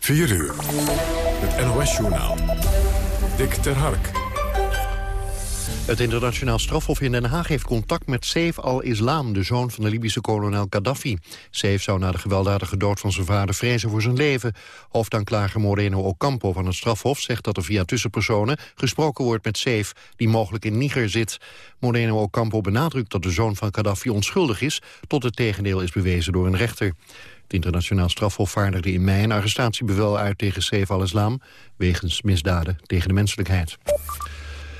4 uur. Het NOS-journaal. Dick ter Hark. Het internationaal strafhof in Den Haag heeft contact met Saif al-Islam... de zoon van de Libische kolonel Gaddafi. Saif zou na de gewelddadige dood van zijn vader vrezen voor zijn leven. Hoofdaanklager Moreno Ocampo van het strafhof zegt dat er via tussenpersonen... gesproken wordt met Saif, die mogelijk in Niger zit. Moreno Ocampo benadrukt dat de zoon van Gaddafi onschuldig is... tot het tegendeel is bewezen door een rechter. Het internationaal strafhof vaardigde in mei een arrestatiebevel uit tegen Saif al-Islam... wegens misdaden tegen de menselijkheid.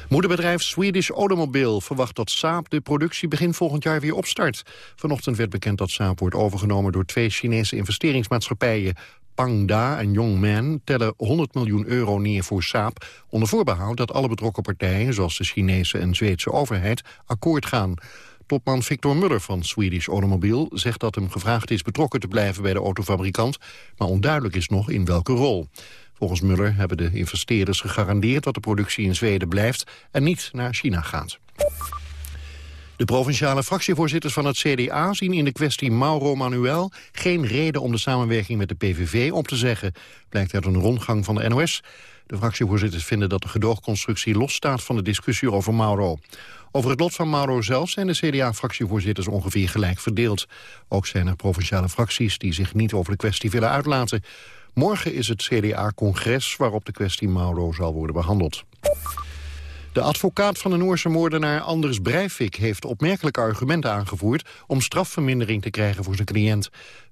Moederbedrijf Swedish Automobile verwacht dat Saab de productie begin volgend jaar weer opstart. Vanochtend werd bekend dat Saab wordt overgenomen door twee Chinese investeringsmaatschappijen. Pangda en Yongman tellen 100 miljoen euro neer voor Saab... onder voorbehoud dat alle betrokken partijen, zoals de Chinese en Zweedse overheid, akkoord gaan. Topman Victor Muller van Swedish Automobile zegt dat hem gevraagd is betrokken te blijven bij de autofabrikant, maar onduidelijk is nog in welke rol. Volgens Muller hebben de investeerders gegarandeerd dat de productie in Zweden blijft en niet naar China gaat. De provinciale fractievoorzitters van het CDA zien in de kwestie Mauro Manuel geen reden om de samenwerking met de PVV op te zeggen, blijkt uit een rondgang van de NOS. De fractievoorzitters vinden dat de gedoogconstructie losstaat van de discussie over Mauro. Over het lot van Mauro zelf zijn de CDA-fractievoorzitters ongeveer gelijk verdeeld. Ook zijn er provinciale fracties die zich niet over de kwestie willen uitlaten. Morgen is het CDA-congres waarop de kwestie Mauro zal worden behandeld. De advocaat van de Noorse moordenaar Anders Breivik heeft opmerkelijke argumenten aangevoerd om strafvermindering te krijgen voor zijn cliënt.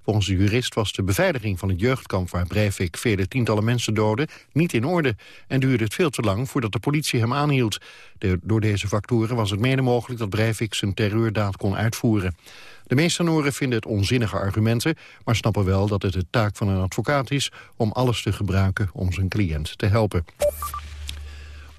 Volgens de jurist was de beveiliging van het jeugdkamp waar Breivik vele tientallen mensen doodde niet in orde en duurde het veel te lang voordat de politie hem aanhield. door deze factoren was het mede mogelijk dat Breivik zijn terreurdaad kon uitvoeren. De meeste Noren vinden het onzinnige argumenten... maar snappen wel dat het de taak van een advocaat is... om alles te gebruiken om zijn cliënt te helpen.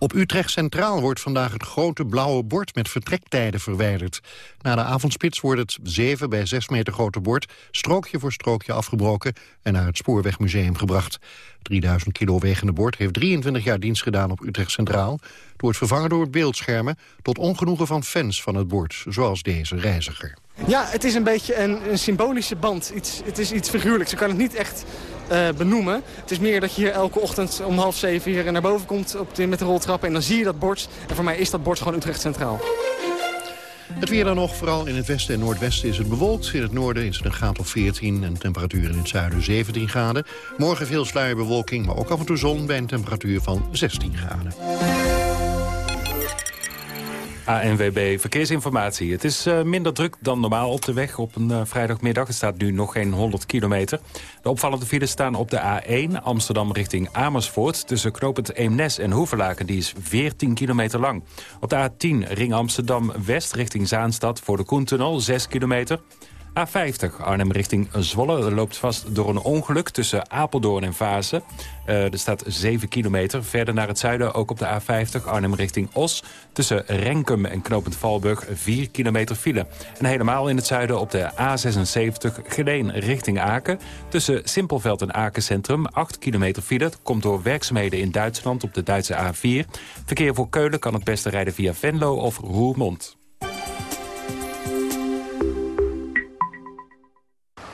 Op Utrecht Centraal wordt vandaag het grote blauwe bord met vertrektijden verwijderd. Na de avondspits wordt het 7 bij 6 meter grote bord strookje voor strookje afgebroken en naar het Spoorwegmuseum gebracht. 3000 kilo wegende bord heeft 23 jaar dienst gedaan op Utrecht Centraal. Het wordt vervangen door beeldschermen tot ongenoegen van fans van het bord, zoals deze reiziger. Ja, het is een beetje een, een symbolische band. Iets, het is iets figuurlijks. Ik kan het niet echt uh, benoemen. Het is meer dat je hier elke ochtend om half zeven hier naar boven komt op de, met de roltrappen. En dan zie je dat bord. En voor mij is dat bord gewoon Utrecht Centraal. Het weer dan nog, vooral in het westen en noordwesten is het bewolkt. In het noorden is het een graad of 14 en temperatuur in het zuiden 17 graden. Morgen veel sluierbewolking, maar ook af en toe zon bij een temperatuur van 16 graden. ANWB Verkeersinformatie. Het is uh, minder druk dan normaal op de weg op een uh, vrijdagmiddag. Er staat nu nog geen 100 kilometer. De opvallende files staan op de A1 Amsterdam richting Amersfoort... tussen knooppunt Eemnes en Hoevelaken. Die is 14 kilometer lang. Op de A10 Ring Amsterdam West richting Zaanstad... voor de Koentunnel 6 kilometer... A50 Arnhem richting Zwolle. Loopt vast door een ongeluk tussen Apeldoorn en Vaassen. Uh, er staat 7 kilometer. Verder naar het zuiden ook op de A50 Arnhem richting Os. Tussen Renkum en Knopend Valburg 4 kilometer file. En helemaal in het zuiden op de A76 Geleen richting Aken. Tussen Simpelveld en Aken Centrum 8 kilometer file. Het komt door werkzaamheden in Duitsland op de Duitse A4. Verkeer voor Keulen kan het beste rijden via Venlo of Roermond.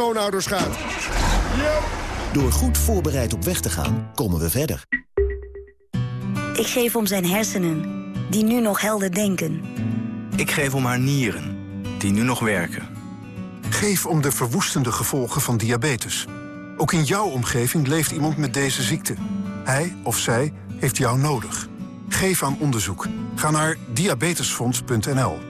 schoonouders gaat. Door goed voorbereid op weg te gaan, komen we verder. Ik geef om zijn hersenen, die nu nog helder denken. Ik geef om haar nieren, die nu nog werken. Geef om de verwoestende gevolgen van diabetes. Ook in jouw omgeving leeft iemand met deze ziekte. Hij of zij heeft jou nodig. Geef aan onderzoek. Ga naar diabetesfonds.nl.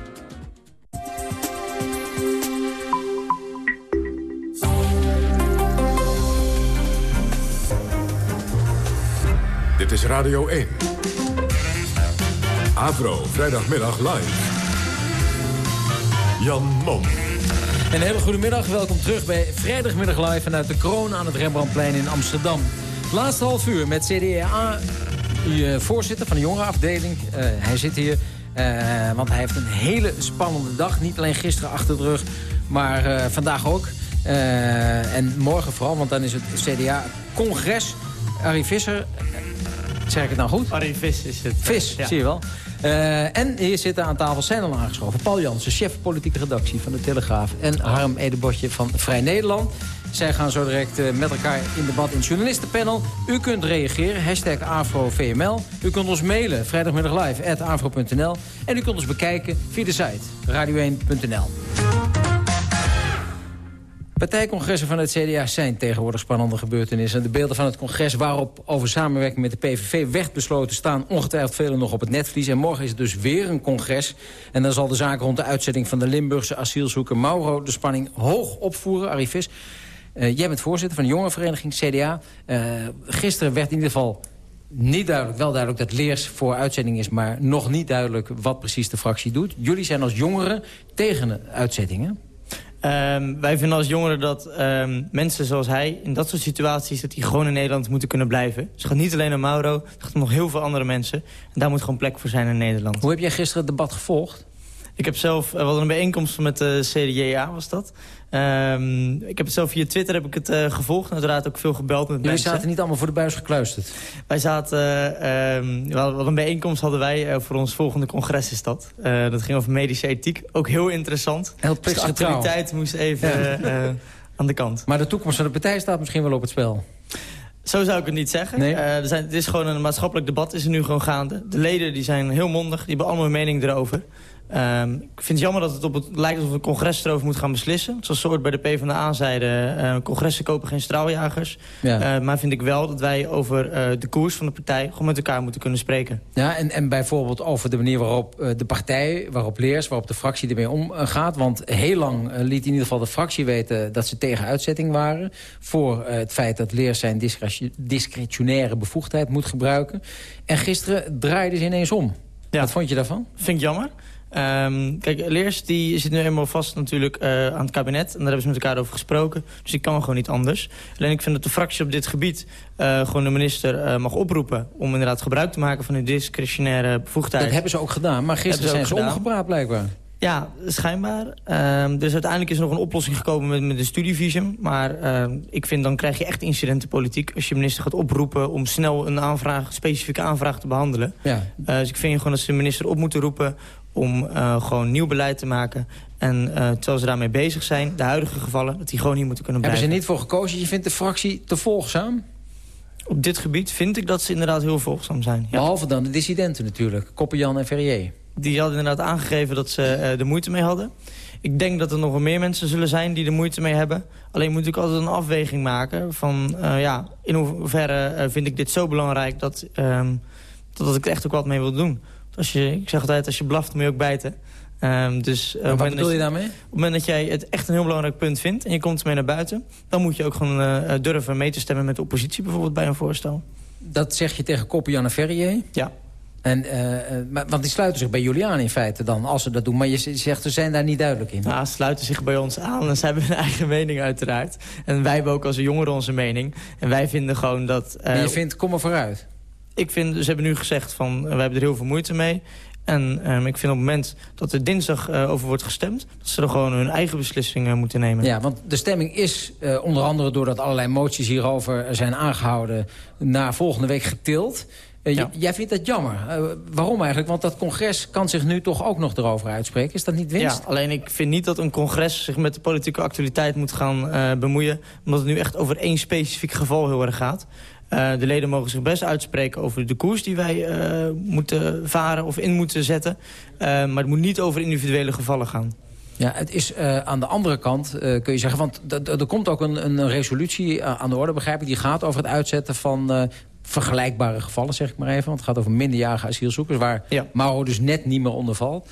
Dit is Radio 1. Avro, vrijdagmiddag live. Jan Mom. Een hele goede middag, welkom terug bij Vrijdagmiddag Live... vanuit de kroon aan het Rembrandtplein in Amsterdam. Laatste half uur met CDA, uh, voorzitter van de jongerenafdeling. Uh, hij zit hier, uh, want hij heeft een hele spannende dag. Niet alleen gisteren achter de rug, maar vandaag ook. en morgen vooral, want dan is het CDA-congres. Arie Visser, zeg ik het nou goed? Vis is het. Vis, ja. zie je wel. Uh, en hier zitten aan tafel zijn al aangeschoven. Paul Jansen, chef politieke redactie van de Telegraaf. En Harm Edebotje van Vrij Nederland. Zij gaan zo direct uh, met elkaar in debat in het journalistenpanel. U kunt reageren, hashtag AfroVML. U kunt ons mailen, vrijdagmiddag live, at afro.nl. En u kunt ons bekijken via de site, radio1.nl. Partijcongressen van het CDA zijn tegenwoordig spannende gebeurtenissen. De beelden van het congres waarop over samenwerking met de PVV werd besloten... staan ongetwijfeld velen nog op het netvlies. En morgen is het dus weer een congres. En dan zal de zaak rond de uitzetting van de Limburgse asielzoeker Mauro... de spanning hoog opvoeren, Arifis. Uh, jij bent voorzitter van de jongerenvereniging CDA. Uh, gisteren werd in ieder geval niet duidelijk, wel duidelijk dat Leers voor uitzending is... maar nog niet duidelijk wat precies de fractie doet. Jullie zijn als jongeren tegen uitzettingen. Um, wij vinden als jongeren dat um, mensen zoals hij... in dat soort situaties, dat die gewoon in Nederland moeten kunnen blijven. Dus het gaat niet alleen om Mauro, het gaat om nog heel veel andere mensen. En daar moet gewoon plek voor zijn in Nederland. Hoe heb jij gisteren het debat gevolgd? Ik heb zelf, we hadden een bijeenkomst met de CDA was dat. Um, ik heb het zelf via Twitter heb ik het uh, gevolgd. Uiteraard ook veel gebeld met Jullie mensen. zaten niet allemaal voor de buis gekluisterd? Wij zaten, uh, um, wel, een bijeenkomst hadden wij uh, voor ons volgende congres is dat. dat ging over medische ethiek. Ook heel interessant. Heel dus de actualiteit moest even ja. aan de kant. Maar de toekomst van de partij staat misschien wel op het spel. Zo zou ik het niet zeggen. Nee. Uh, er zijn, het is gewoon een maatschappelijk debat, is er nu gewoon gaande. De leden die zijn heel mondig, die hebben allemaal een mening erover. Um, ik vind het jammer dat het op het lijkt alsof het congres erover moet gaan beslissen. Zoals soort bij de PvdA zeiden, uh, congressen kopen geen straaljagers. Ja. Uh, maar vind ik wel dat wij over de koers van de partij gewoon met elkaar moeten kunnen spreken. Ja, en, en bijvoorbeeld over de manier waarop de partij, waarop Leers, waarop de fractie ermee omgaat. Want heel lang liet in ieder geval de fractie weten dat ze tegen uitzetting waren. Voor het feit dat Leers zijn discretionaire bevoegdheid moet gebruiken. En gisteren draaide ze ineens om. Ja. Wat vond je daarvan? Vind ik jammer. Um, kijk, Leers die zit nu helemaal vast natuurlijk uh, aan het kabinet. En daar hebben ze met elkaar over gesproken. Dus ik kan gewoon niet anders. Alleen ik vind dat de fractie op dit gebied uh, gewoon de minister uh, mag oproepen... om inderdaad gebruik te maken van hun discretionaire bevoegdheid. Dat hebben ze ook gedaan. Maar gisteren zijn ze omgepraat blijkbaar. Ja, schijnbaar. Um, dus uiteindelijk is er nog een oplossing gekomen met, met de studievisum. Maar uh, ik vind dan krijg je echt incidentenpolitiek... als je minister gaat oproepen om snel een aanvraag, specifieke aanvraag te behandelen. Ja. Uh, dus ik vind gewoon dat ze de minister op moeten roepen om uh, gewoon nieuw beleid te maken. En uh, terwijl ze daarmee bezig zijn, de huidige gevallen... dat die gewoon hier moeten kunnen blijven. Hebben ze niet voor gekozen? Je vindt de fractie te volgzaam? Op dit gebied vind ik dat ze inderdaad heel volgzaam zijn. Ja. Behalve dan de dissidenten natuurlijk, Koppenjan en Ferrier. Die hadden inderdaad aangegeven dat ze uh, er moeite mee hadden. Ik denk dat er nog wel meer mensen zullen zijn die er moeite mee hebben. Alleen moet ik altijd een afweging maken van... Ja, in hoeverre vind ik dit zo belangrijk dat, dat, dat ik er echt ook wat mee wil doen. Als je, ik zeg altijd, als je blaft moet je ook bijten. Um, dus, uh, wat bedoel je daarmee? Op het moment dat jij het echt een heel belangrijk punt vindt... en je komt ermee naar buiten... dan moet je ook gewoon uh, durven mee te stemmen met de oppositie... bijvoorbeeld bij een voorstel. Dat zeg je tegen Koppian en Ferrier? Ja. En, uh, maar, want die sluiten zich bij jullie aan in feite dan, als ze dat doen. Maar je zegt, ze zijn daar niet duidelijk in. Ja, ze sluiten zich bij ons aan en ze hebben hun eigen mening uiteraard. En wij hebben ook als jongeren onze mening. En wij vinden gewoon dat... Uh, en je vindt, kom er vooruit. Ik vind, ze hebben nu gezegd van, we hebben er heel veel moeite mee. En um, ik vind op het moment dat er dinsdag uh, over wordt gestemd... dat ze er gewoon hun eigen beslissingen moeten nemen. Ja, want de stemming is uh, onder andere doordat allerlei moties hierover zijn aangehouden... naar volgende week getild. Uh, ja. Jij vindt dat jammer. waarom eigenlijk? Want dat congres kan zich nu toch ook nog erover uitspreken. Is dat niet winst? Ja, alleen ik vind niet dat een congres zich met de politieke actualiteit moet gaan bemoeien. Omdat het nu echt over één specifiek geval heel erg gaat. Uh, de leden mogen zich best uitspreken over de koers die wij uh, moeten varen of in moeten zetten. Uh, maar het moet niet over individuele gevallen gaan. Ja, het is aan de andere kant, kun je zeggen... want er komt ook een, een resolutie aan de orde, begrijp ik... die gaat over het uitzetten van vergelijkbare gevallen, zeg ik maar even. Want het gaat over minderjarige asielzoekers... waar ja. Mauro dus net niet meer onder valt.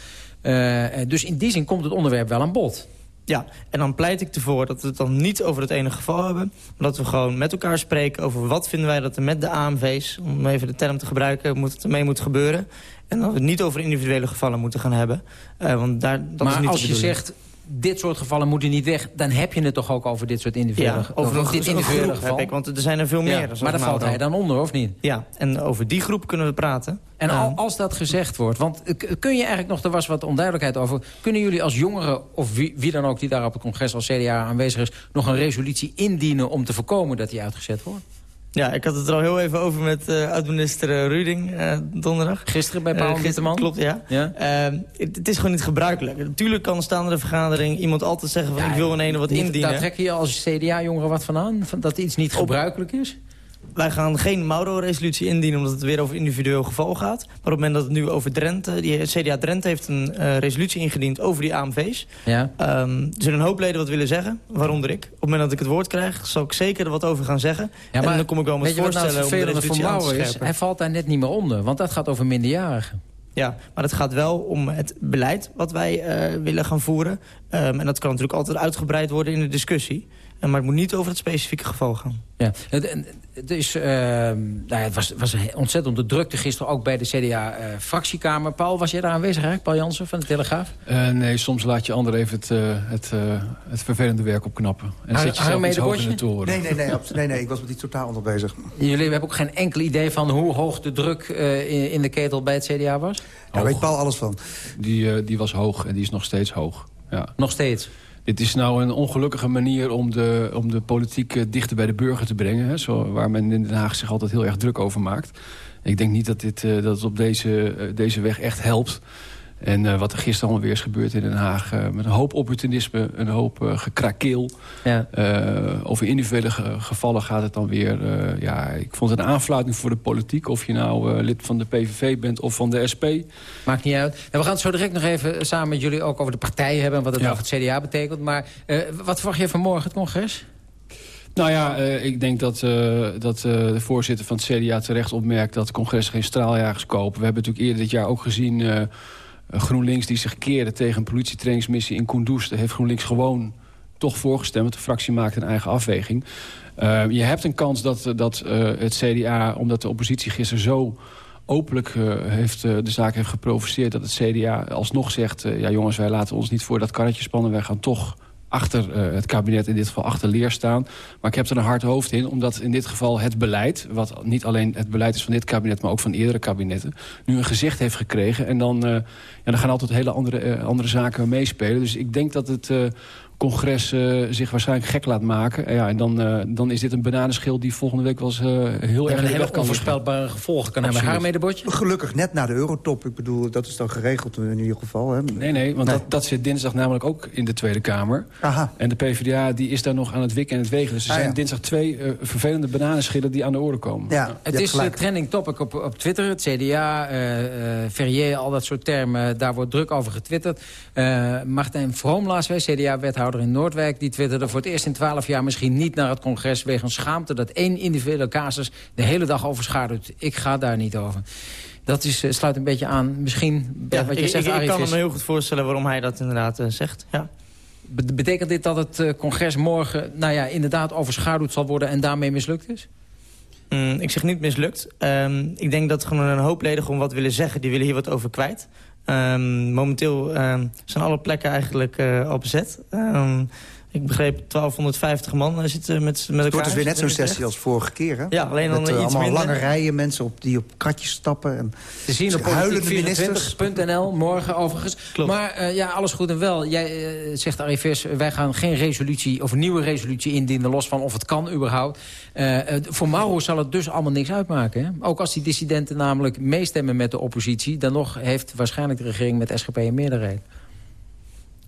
dus in die zin komt het onderwerp wel aan bod. Ja, en dan pleit ik ervoor dat we het dan niet over het ene geval hebben... maar dat we gewoon met elkaar spreken over wat vinden wij dat er met de AMV's... om even de term te gebruiken, moet het ermee moet gebeuren... en dat we het niet over individuele gevallen moeten gaan hebben. Uh, want daar, dat maar is niet als je zegt, dit soort gevallen moeten niet weg... dan heb je het toch ook over dit soort individuele, ja, over, over dit individuele geval. Ik, want er zijn er veel meer. maar daar valt hij dan onder, of niet? Ja, en over die groep kunnen we praten. En al, als dat gezegd wordt, want kun je eigenlijk nog, er was wat onduidelijkheid over... kunnen jullie als jongeren, of wie, wie dan ook die daar op het congres als CDA aanwezig is... nog een resolutie indienen om te voorkomen dat die uitgezet wordt? Ja, ik had het er al heel even over met uh, oud-minister uh, Ruding uh, donderdag. Gisteren bij Paul Gisteren, Klopt, ja. ja? Ehm, het, het, is gewoon niet gebruikelijk. Natuurlijk kan staande de vergadering iemand altijd zeggen... van ja, ik wil in ene wat indienen. Daar trek je als CDA-jongeren wat van aan? Van dat iets niet gebruikelijk is? Wij gaan geen Mauro-resolutie indienen omdat het weer over individueel geval gaat. Maar op het moment dat het nu over Drenthe... Die CDA Drenthe heeft een uh, resolutie ingediend over die AMV's. Ja. Um, er zullen een hoop leden wat willen zeggen, waaronder ik. Op het moment dat ik het woord krijg, zal ik zeker er wat over gaan zeggen. Ja, maar, en dan kom ik wel met nou voorstellen nou om de is? Hij valt daar net niet meer onder, want dat gaat over minderjarigen. Ja, maar het gaat wel om het beleid wat wij uh, willen gaan voeren. Um, en dat kan natuurlijk altijd uitgebreid worden in de discussie. Maar het moet niet over het specifieke geval gaan. Ja, het, is, uh, nou ja, het was, was ontzettend de drukte gisteren ook bij de CDA-fractiekamer. Uh, Paul, was jij daar aanwezig eigenlijk? Paul Jansen van de Telegraaf? Uh, nee, soms laat je anderen even het, eh, het, eh, het vervelende werk opknappen. En dan zet je zelf iets hoog in de toren. Nee, nee, nee, nee, nee, ik was met iets totaal onder bezig. Jullie hebben ook geen enkel idee van hoe hoog de druk in, in, de ketel bij het CDA was? Daar weet Paul alles van. Die, die was hoog en die is nog steeds hoog. Ja. Nog steeds? Het is nou een ongelukkige manier om de, om de politiek eh, dichter bij de burger te brengen. Hè, zo, waar men in Den Haag zich altijd heel erg druk over maakt. Ik denk niet dat, dit, uh, dat het op deze, uh, deze weg echt helpt. En uh, wat er gisteren alweer is gebeurd in Den Haag... Uh, met een hoop opportunisme, een hoop uh, gekrakeel. Ja. over individuele gevallen gaat het dan weer... ja, ik vond het een aanfluiting voor de politiek. Of je nou lid van de PVV bent of van de SP. Maakt niet uit. En we gaan het zo direct nog even samen met jullie ook over de partij hebben... wat het ja. voor het CDA betekent. Maar wat verwacht je vanmorgen het congres? Nou ja, uh, ik denk dat, uh, dat uh, de voorzitter van het CDA terecht opmerkt... dat de congres geen straaljagers kopen. We hebben natuurlijk eerder dit jaar ook gezien... GroenLinks die zich keerde tegen een politietrainingsmissie in Kunduz... heeft GroenLinks gewoon toch voorgestemd. De fractie maakt een eigen afweging. Uh, je hebt een kans dat, dat uh, het CDA, omdat de oppositie gisteren zo openlijk uh, heeft, de zaak heeft geprovoceerd... dat het CDA alsnog zegt, ja jongens, wij laten ons niet voor dat karretje spannen. Wij gaan toch achter uh, het kabinet, in dit geval achter leer staan. Maar ik heb er een hard hoofd in, omdat in dit geval het beleid... wat niet alleen het beleid is van dit kabinet, maar ook van eerdere kabinetten... nu een gezicht heeft gekregen. En dan, uh, ja, dan gaan altijd hele andere, uh, andere zaken meespelen. Dus ik denk dat het congres uh, zich waarschijnlijk gek laat maken. Ja, en dan, uh, dan is dit een bananenschil die volgende week wel eens uh, heel ja, erg... Een hele onvoorspelbare gevolgen kan hebben. Haar medebordje? Gelukkig net na de eurotop. Ik bedoel, dat is dan geregeld in ieder geval. Hè. Nee, nee, want nee. Dat, dat zit dinsdag namelijk ook in de Tweede Kamer. Aha. En de PvdA die is daar nog aan het wikken en het wegen. Dus er ah, zijn ja. dinsdag twee vervelende bananenschillen die aan de orde komen. Ja, ja. Het is een trending topic op, op Twitter. Het CDA, Ferrier, al dat soort termen. Daar wordt druk over getwitterd. Martijn Vroom, laatst in Noord Noordwijk die twitterde voor het eerst in twaalf jaar misschien niet naar het congres... wegens schaamte dat één individuele casus de hele dag overschaduwt. Ik ga daar niet over. Dat is, uh, sluit een beetje aan, misschien, ja, wat je ik, zegt, Ik, ik kan me heel goed voorstellen waarom hij dat inderdaad uh, zegt, ja. Betekent dit dat het uh, congres morgen nou ja, inderdaad overschaduwd zal worden... en daarmee mislukt is? Mm, ik zeg niet mislukt. Um, ik denk dat gewoon een hoop leden gewoon wat willen zeggen. Die willen hier wat over kwijt. Um, momenteel um, zijn alle plekken eigenlijk uh, op bezet. Um, ik begreep 1250 man zitten met, met elkaar. Het wordt dus weer net zo'n sessie als vorige keer, hè? Ja, alleen dan met, uh, iets allemaal minder. lange rijen mensen op, die op kratjes stappen. En Te zien op politiek24.nl morgen overigens. Klopt. Maar uh, ja, alles goed en wel. Jij uh, zegt, Arifis, wij gaan geen resolutie of een nieuwe resolutie indienen... los van of het kan überhaupt. voor Mauro zal het dus allemaal niks uitmaken. Hè? Ook als die dissidenten namelijk meestemmen met de oppositie... dan nog heeft waarschijnlijk de regering met SGP een meerderheid.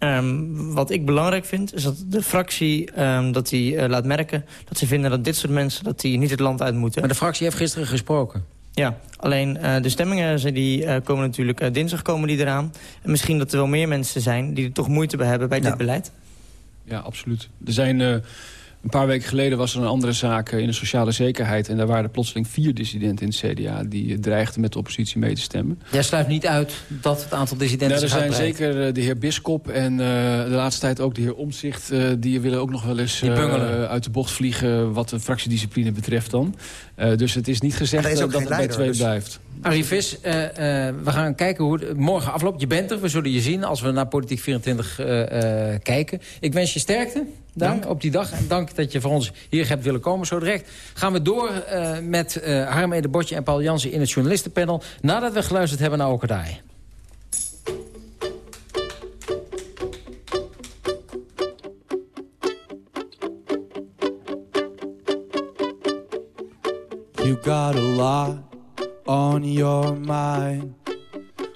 Um, wat ik belangrijk vind, is dat de fractie um, dat die, uh, laat merken... dat ze vinden dat dit soort mensen dat die niet het land uit moeten. Maar de fractie heeft gisteren gesproken. Ja, alleen uh, de stemmingen die, uh, komen natuurlijk uh, dinsdag komen die eraan. En misschien dat er wel meer mensen zijn die er toch moeite hebben bij dit beleid. Ja, absoluut. Er zijn een paar weken geleden was er een andere zaak in de sociale zekerheid. En daar waren er plotseling vier dissidenten in het CDA... die dreigden met de oppositie mee te stemmen. Jij sluit niet uit dat het aantal dissidenten nou, Er zijn zeker uh, de heer Biskop en uh, de laatste tijd ook de heer Omzicht... Uh, die willen ook nog wel eens uit de bocht vliegen... wat de fractiediscipline betreft dan. dus het is niet gezegd is dat het bij twee dus... blijft. Arie Vis, we gaan kijken hoe het morgen afloopt. Je bent er, we zullen je zien als we naar Politiek 24 kijken. Ik wens je sterkte. Dank. op die dag. En dank dat je voor ons hier hebt willen komen. Zo direct gaan we door uh, met uh, Harm Ede Botje en Paul Jansen in het journalistenpanel... nadat we geluisterd hebben naar Okadai. You got a lot on your mind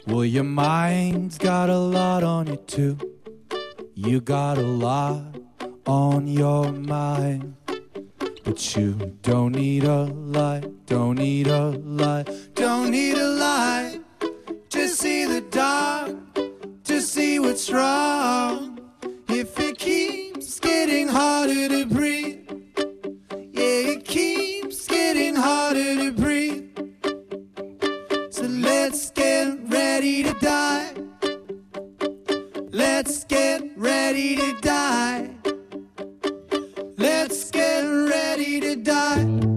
Well, your mind's got a lot on you too You got a lot on your mind. But you don't need a light, don't need a light, don't need a light to see the dark, to see what's wrong. If it keeps getting harder to breathe, yeah, it keeps getting harder to breathe. So let's get ready to die. Let's get ready to die. Die.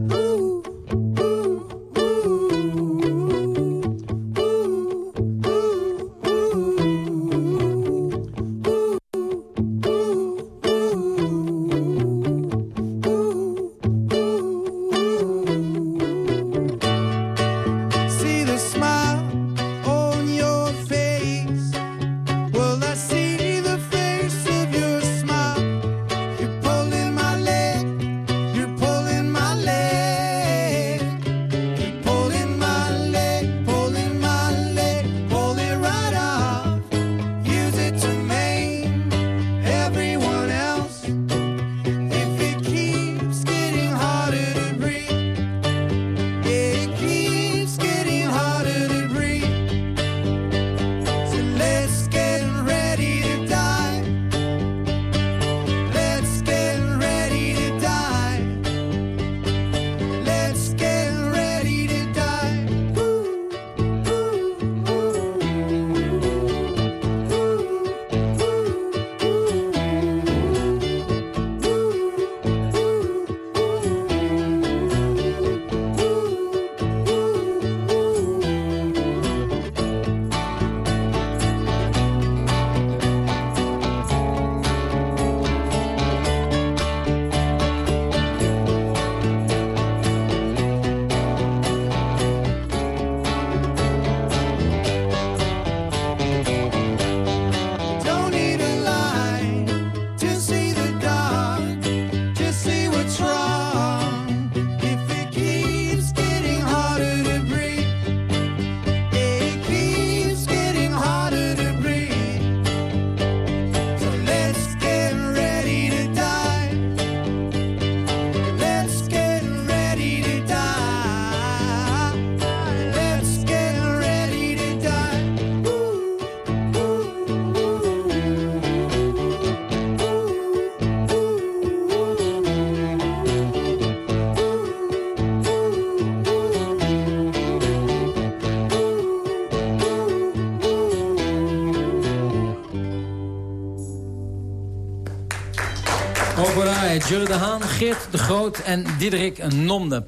Julle de Haan, Geert de Groot en Diederik Nomde.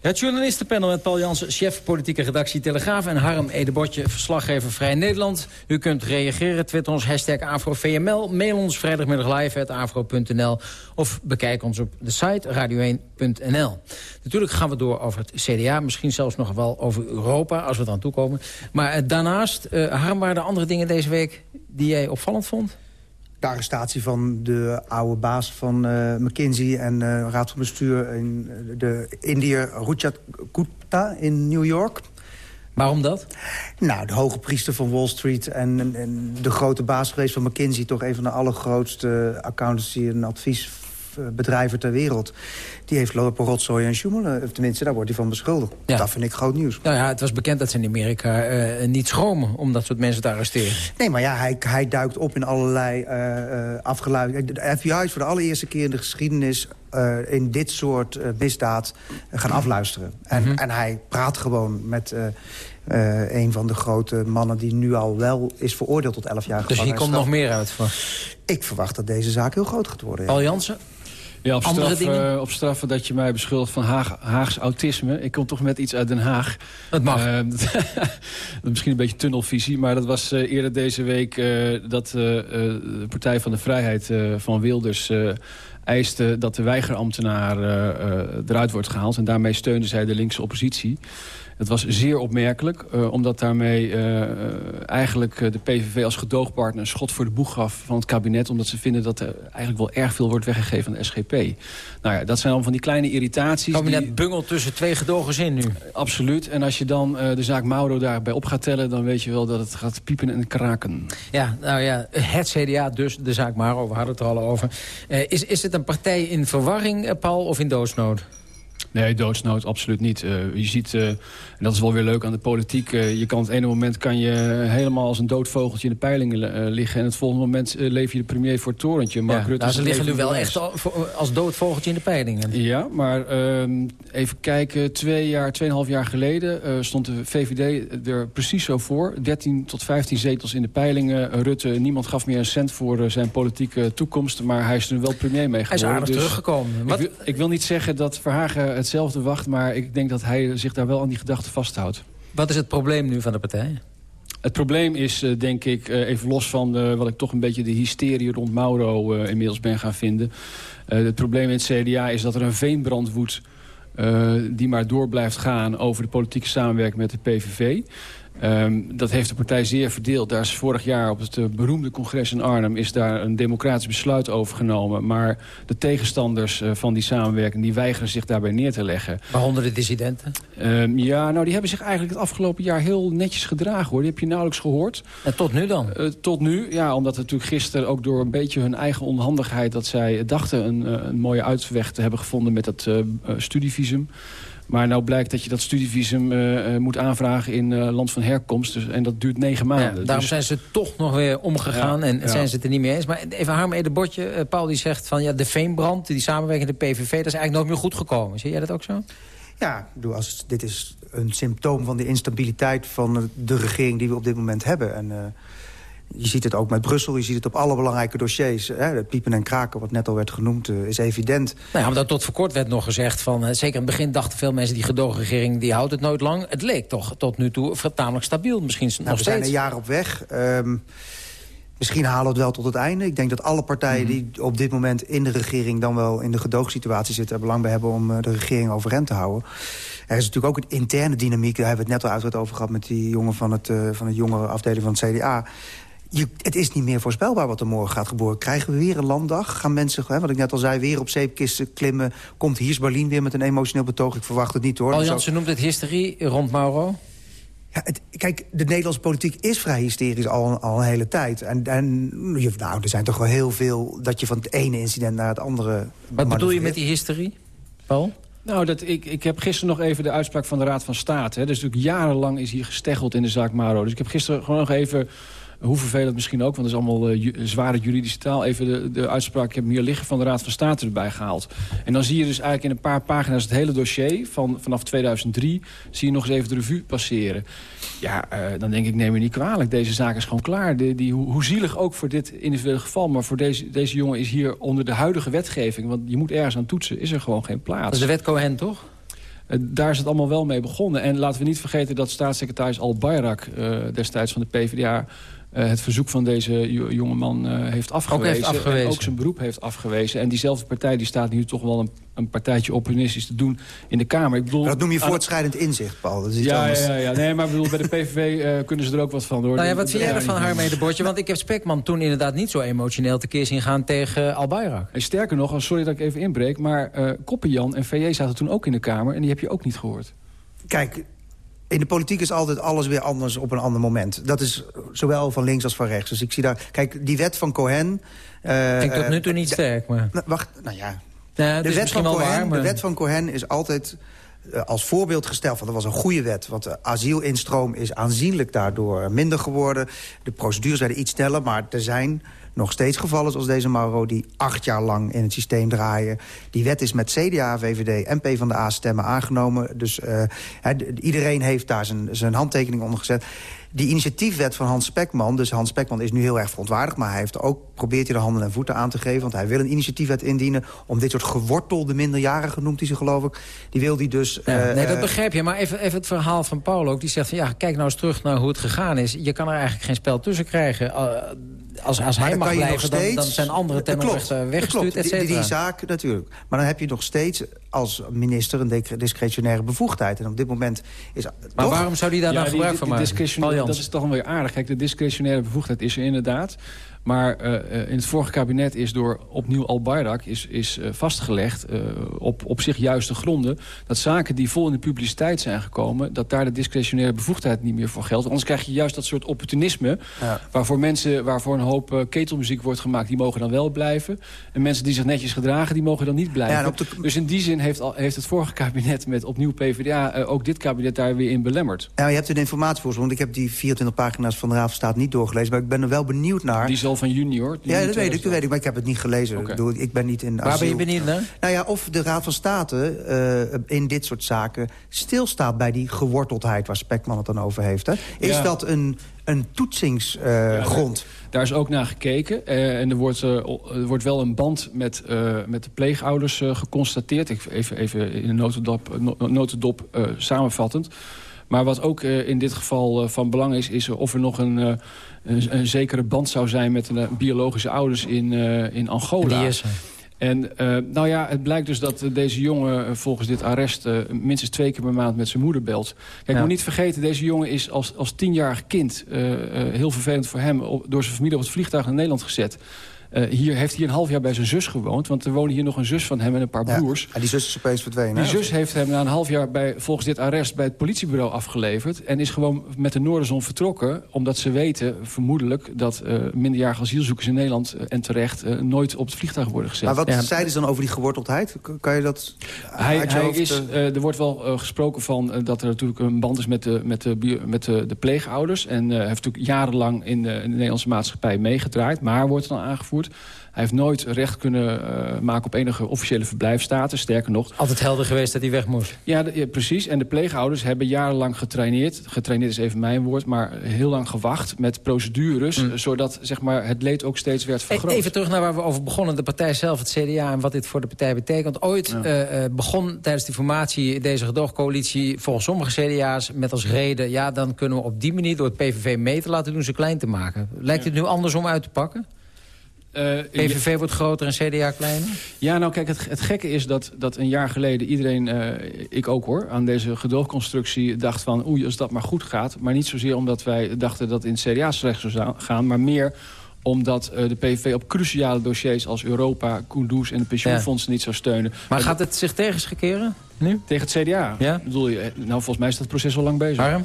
Het journalistenpanel met Paul Jansen, chef politieke redactie Telegraaf... en Harm Edebotje, verslaggever Vrij Nederland. U kunt reageren, twitter ons hashtag AfroVML... mail ons vrijdagmiddag live afro.nl... of bekijk ons op de site radio1.nl. Natuurlijk gaan we door over het CDA, misschien zelfs nog wel over Europa... als we dan toekomen. Maar uh, daarnaast, uh, Harm, waren er andere dingen deze week... die jij opvallend vond? De arrestatie van de oude baas van uh, McKinsey en uh, raad van bestuur... in de Indiër Ruchat Gupta in New York. Waarom dat? Nou, de hoge priester van Wall Street en, en, de grote baas geweest van McKinsey... toch een van de allergrootste accountancy- en adviesbedrijven ter wereld die heeft lopen rotzooi en sjoemelen. Tenminste, daar wordt hij van beschuldigd. Dat vind ik groot nieuws. Nou ja, het was bekend dat ze in Amerika uh, niet schromen... om dat soort mensen te arresteren. Nee, maar ja, hij, hij duikt op in allerlei uh, afgeluid. De FBI is voor de allereerste keer in de geschiedenis... in dit soort misdaad gaan afluisteren. En, mhm. en hij praat gewoon met... een van de grote mannen die nu al wel is veroordeeld tot 11 jaar Dus hier komt nog meer uit? Van. Ik verwacht dat deze zaak heel groot gaat worden. Ja. Paul Jansen? Ja, op, straf, uh, op straffen dat je mij beschuldigt van Haag, Haags autisme. Ik kom toch met iets uit Den Haag. Dat mag. Uh, misschien een beetje tunnelvisie, maar dat was uh, eerder deze week... dat de Partij van de Vrijheid van Wilders eiste dat de weigerambtenaar eruit wordt gehaald. En daarmee steunde zij de linkse oppositie. Het was zeer opmerkelijk, uh, omdat daarmee uh, eigenlijk de PVV als gedoogpartner... een schot voor de boeg gaf van het kabinet... omdat ze vinden dat er eigenlijk wel erg veel wordt weggegeven aan de SGP. Nou ja, dat zijn dan van die kleine irritaties. Het kabinet die... bungelt tussen twee gedogers in nu. absoluut. En als je dan de zaak Mauro daarbij op gaat tellen... dan weet je wel dat het gaat piepen en kraken. Ja, nou ja, het CDA dus, de zaak Mauro, we hadden het er al over. is, is het een partij in verwarring, Paul, of in doodsnood? Nee, doodsnood absoluut niet. Uh, je ziet, uh, en dat is wel weer leuk aan de politiek... Uh, je kan het ene moment kan je helemaal als een dood vogeltje in de peilingen liggen... en het volgende moment leef je de premier voor het torentje. Mark ja, Rutte nou, ze liggen nu wel echt als dood vogeltje in de peilingen. Ja, maar ehm, even kijken. Twee jaar, tweeënhalf jaar geleden stond de VVD er precies zo voor. 13 tot 15 zetels in de peilingen. Rutte, niemand gaf meer een cent voor zijn politieke toekomst... maar hij is er wel premier mee geworden. Hij is aardig dus teruggekomen. Ik wil, ik, wil, niet zeggen dat Verhagen hetzelfde wacht... maar ik denk dat hij zich daar wel aan die gedachte vasthoudt. Wat is het probleem nu van de partij? Het probleem is, uh, denk ik, uh, even los van de, wat ik toch een beetje de hysterie rond Mauro uh, inmiddels ben gaan vinden. het probleem in het CDA is dat er een veenbrand woedt die maar door blijft gaan over de politieke samenwerking met de PVV. Um, dat heeft de partij zeer verdeeld. Daar is vorig jaar op het uh, beroemde congres in Arnhem... is daar een democratisch besluit over genomen. Maar de tegenstanders uh, van die samenwerking... die weigeren zich daarbij neer te leggen. Waaronder de dissidenten? Um, ja, nou, die hebben zich eigenlijk het afgelopen jaar heel netjes gedragen. hoor. Die heb je nauwelijks gehoord. En tot nu dan? Uh, tot nu, ja, omdat natuurlijk gisteren ook door een beetje hun eigen onhandigheid... dat zij dachten een, een mooie uitweg te hebben gevonden met het studievisum... Maar nou blijkt dat je dat studievisum uh, moet aanvragen in uh, land van herkomst. Dus, en dat duurt negen maanden. Ja, daarom dus... zijn ze toch nog weer omgegaan en ja. zijn ze het er niet mee eens. Maar even Harm de Botje, uh, Paul die zegt van ja, de veenbrand, die samenwerking de PVV... dat is eigenlijk nooit meer goed gekomen. Zie jij dat ook zo? Ja, als, dit is een symptoom van de instabiliteit van de regering die we op dit moment hebben. En je ziet het ook met Brussel, je ziet het op alle belangrijke dossiers. Hè, piepen en kraken, wat net al werd genoemd, uh, is evident. Nou ja, maar dat tot voor kort werd nog gezegd van... Uh, zeker in het begin dachten veel mensen, die gedoogregering die houdt het nooit lang. Het leek toch tot nu toe tamelijk stabiel, misschien nou, nog we steeds. zijn een jaar op weg. Um, misschien halen we het wel tot het einde. Ik denk dat alle partijen mm -hmm. die op dit moment in de regering... dan wel in de gedoogsituatie zitten... er belang bij hebben om uh, de regering overeind te houden. Er is natuurlijk ook een interne dynamiek. Daar hebben we het net al uitgebreid over gehad... met die jongen van het, van het jongere afdeling van het CDA je, het is niet meer voorspelbaar wat er morgen gaat gebeuren. Krijgen we weer een landdag? Gaan mensen, hè, wat ik net al zei, weer op zeepkisten klimmen? Komt Hiers Berlin weer met een emotioneel betoog? Ik verwacht het niet, hoor. Al Jansen noemt het hysterie rond Mauro. Ja, het, kijk, de Nederlandse politiek is vrij hysterisch al, al een hele tijd. En, en nou, er zijn toch wel heel veel dat je van het ene incident naar het andere... Wat bedoel je met die hysterie, Paul? Nou, dat, ik, ik heb gisteren nog even de uitspraak van de Raad van State. Hè. Dus natuurlijk jarenlang is hier gesteggeld in de zaak Mauro. Dus ik heb gisteren gewoon nog even hoe vervelend misschien ook, want het is allemaal uh, zware juridische taal. Even de, de uitspraak, ik heb hem hier liggen van de Raad van State erbij gehaald. En dan zie je dus eigenlijk in een paar pagina's het hele dossier... Van, vanaf 2003 zie je nog eens even de revue passeren. Ja, uh, dan denk ik, neem me niet kwalijk. Deze zaak is gewoon klaar. De, die, hoe, hoe, zielig ook voor dit individuele geval. Maar voor deze, deze jongen is hier onder de huidige wetgeving... want je moet ergens aan toetsen, is er gewoon geen plaats. Dat is de wet Cohen, toch? Uh, daar is het allemaal wel mee begonnen. En laten we niet vergeten dat staatssecretaris Al Bayrak... Uh, destijds van de PvdA het verzoek van deze jonge man uh, heeft, afgewezen, ook heeft afgewezen. En ook zijn beroep heeft afgewezen. En diezelfde partij die staat nu toch wel een, een partijtje opportunistisch te doen in de Kamer. Ik bedoel, maar dat noem je voortschrijdend inzicht, Paul. Dat is ja, ja, ja, ja, nee, maar ik bedoel, bij de PVV uh, kunnen ze er ook wat van. Hoor. Nou ja, wat vind jij ervan, haar mee de bordje? Want ik heb Spekman toen inderdaad niet zo emotioneel tekeer zien gaan tegen Al Bayrak. En sterker nog, sorry dat ik even inbreek... maar uh, Koppenjan en VJ zaten toen ook in de Kamer... en die heb je ook niet gehoord. Kijk, in de politiek is altijd alles weer anders op een ander moment. Dat is zowel van links als van rechts. Dus ik zie daar... Kijk, die wet van Cohen... Uh, ik tot nu toe niet sterk, maar... Nou, wacht, nou ja... Ja, de, wet van Cohen, de wet van Cohen is altijd uh, als voorbeeld gesteld. Want dat was een goede wet. Want de asielinstroom is aanzienlijk daardoor minder geworden. De procedures werden iets sneller, maar er zijn nog steeds gevallen zoals deze Mauro... die acht jaar lang in het systeem draaien. Die wet is met CDA, VVD en PvdA stemmen aangenomen. Dus uh, iedereen heeft daar zijn, zijn handtekening onder gezet die initiatiefwet van Hans Spekman... dus Hans Spekman is nu heel erg verontwaardigd... maar hij heeft ook probeert hij de handen en voeten aan te geven... want hij wil een initiatiefwet indienen... om dit soort gewortelde minderjarigen, noemt hij ze geloof ik... die wil hij dus... Ja, uh, nee, dat begrijp je. Maar even, even het verhaal van Paul ook. Die zegt van ja, kijk nou eens terug naar hoe het gegaan is. Je kan er eigenlijk geen spel tussen krijgen. Uh, als, als hij mag blijven, steeds, dan, dan, zijn anderen ten onrechte weggestuurd, et die, die zaak natuurlijk. Maar dan heb je nog steeds als minister een discretionaire bevoegdheid. En op dit moment is... Maar toch? waarom zou die daar ja, dan gebruik van maken? Dat is toch wel weer aardig. Kijk, de discretionaire bevoegdheid is er inderdaad. Maar uh, in het vorige kabinet is door opnieuw Al-Bayrak is, is uh, vastgelegd... Op, op zich juiste gronden... dat zaken die vol in de publiciteit zijn gekomen... dat daar de discretionaire bevoegdheid niet meer voor geldt. Anders krijg je juist dat soort opportunisme... Ja. waarvoor mensen, waarvoor een hoop ketelmuziek wordt gemaakt... die mogen dan wel blijven. En mensen die zich netjes gedragen, die mogen dan niet blijven. Ja, de... Dus in die zin heeft, al, heeft het vorige kabinet met opnieuw PvdA... ook dit kabinet daar weer in belemmerd. Ja, je hebt een informatievoorsprong, want ik heb die 24 pagina's van de Ravenstaat niet doorgelezen... maar ik ben er wel benieuwd naar... Die van junior? Ja, dat weet, ik, dat weet ik, maar ik heb het niet gelezen. Okay. Ik, bedoel, ik ben niet in Waar asiel. ben je benieuwd naar? Nou ja, of de Raad van State uh, in dit soort zaken stilstaat bij die geworteldheid... waar Spekman het dan over heeft. Hè? Is ja. dat een, een toetsingsgrond? Uh, daar is ook naar gekeken. Uh, en er wordt, uh, er wordt wel een band met, uh, met de pleegouders geconstateerd. Ik, even, even in een notendop, notendop samenvattend. Maar wat ook uh, in dit geval uh, van belang is... is of er nog een, uh, een, een, zekere band zou zijn met de biologische ouders in, in Angola. Die is er. En nou ja, het blijkt dus dat deze jongen volgens dit arrest... minstens twee keer per maand met zijn moeder belt. Kijk, ja. moet niet vergeten, deze jongen is als, als tienjarig kind... heel vervelend voor hem, op, door zijn familie op het vliegtuig naar Nederland gezet... Uh, hier heeft hij een half jaar bij zijn zus gewoond. Want er wonen hier nog een zus van hem en een paar ja. broers. En die zus is opeens verdwenen. Die zus heeft hem na een half jaar bij, volgens dit arrest bij het politiebureau afgeleverd. En is gewoon met de Noorderzon vertrokken. Omdat ze weten, vermoedelijk, dat uh, minderjarige asielzoekers in Nederland... Uh, en terecht nooit op het vliegtuig worden gezet. Maar wat ja. zeiden ze dan over die geworteldheid? Kan je dat hij, hij is, Er wordt wel gesproken van dat er natuurlijk een band is met de, met de, met de, de pleegouders. En heeft natuurlijk jarenlang in de, in de Nederlandse maatschappij meegedraaid. Maar wordt dan aangevoerd hij heeft nooit recht kunnen uh, maken op enige officiële verblijfstatus. Sterker nog... Altijd helder geweest dat hij weg moest. Ja, de, ja, precies. En de pleegouders hebben jarenlang getraineerd. Getraineerd is even mijn woord, maar heel lang gewacht met procedures. Mm. Zodat zeg maar, het leed ook steeds werd vergroot. Even terug naar waar we over begonnen. De partij zelf, het CDA en wat dit voor de partij betekent. Ooit ja. uh, begon tijdens die formatie deze gedoogcoalitie... volgens sommige CDA's met als reden... ja, dan kunnen we op die manier door het PVV mee te laten doen... ze klein te maken. Lijkt het nu andersom uit te pakken? Uh, PVV wordt groter en CDA kleiner? Ja, nou kijk, het, het gekke is dat, dat een jaar geleden iedereen, uh, ik ook hoor... aan deze gedoogconstructie dacht van oei, als dat maar goed gaat. Maar niet zozeer omdat wij dachten dat in het CDA slecht zou gaan... maar meer omdat uh, de PVV op cruciale dossiers als Europa, Kunduz en de pensioenfondsen ja. niet zou steunen. Maar gaat het zich tegenschakeren nu? Tegen het CDA? Ja? Bedoel je, nou, volgens mij is dat proces al lang bezig. Waarom?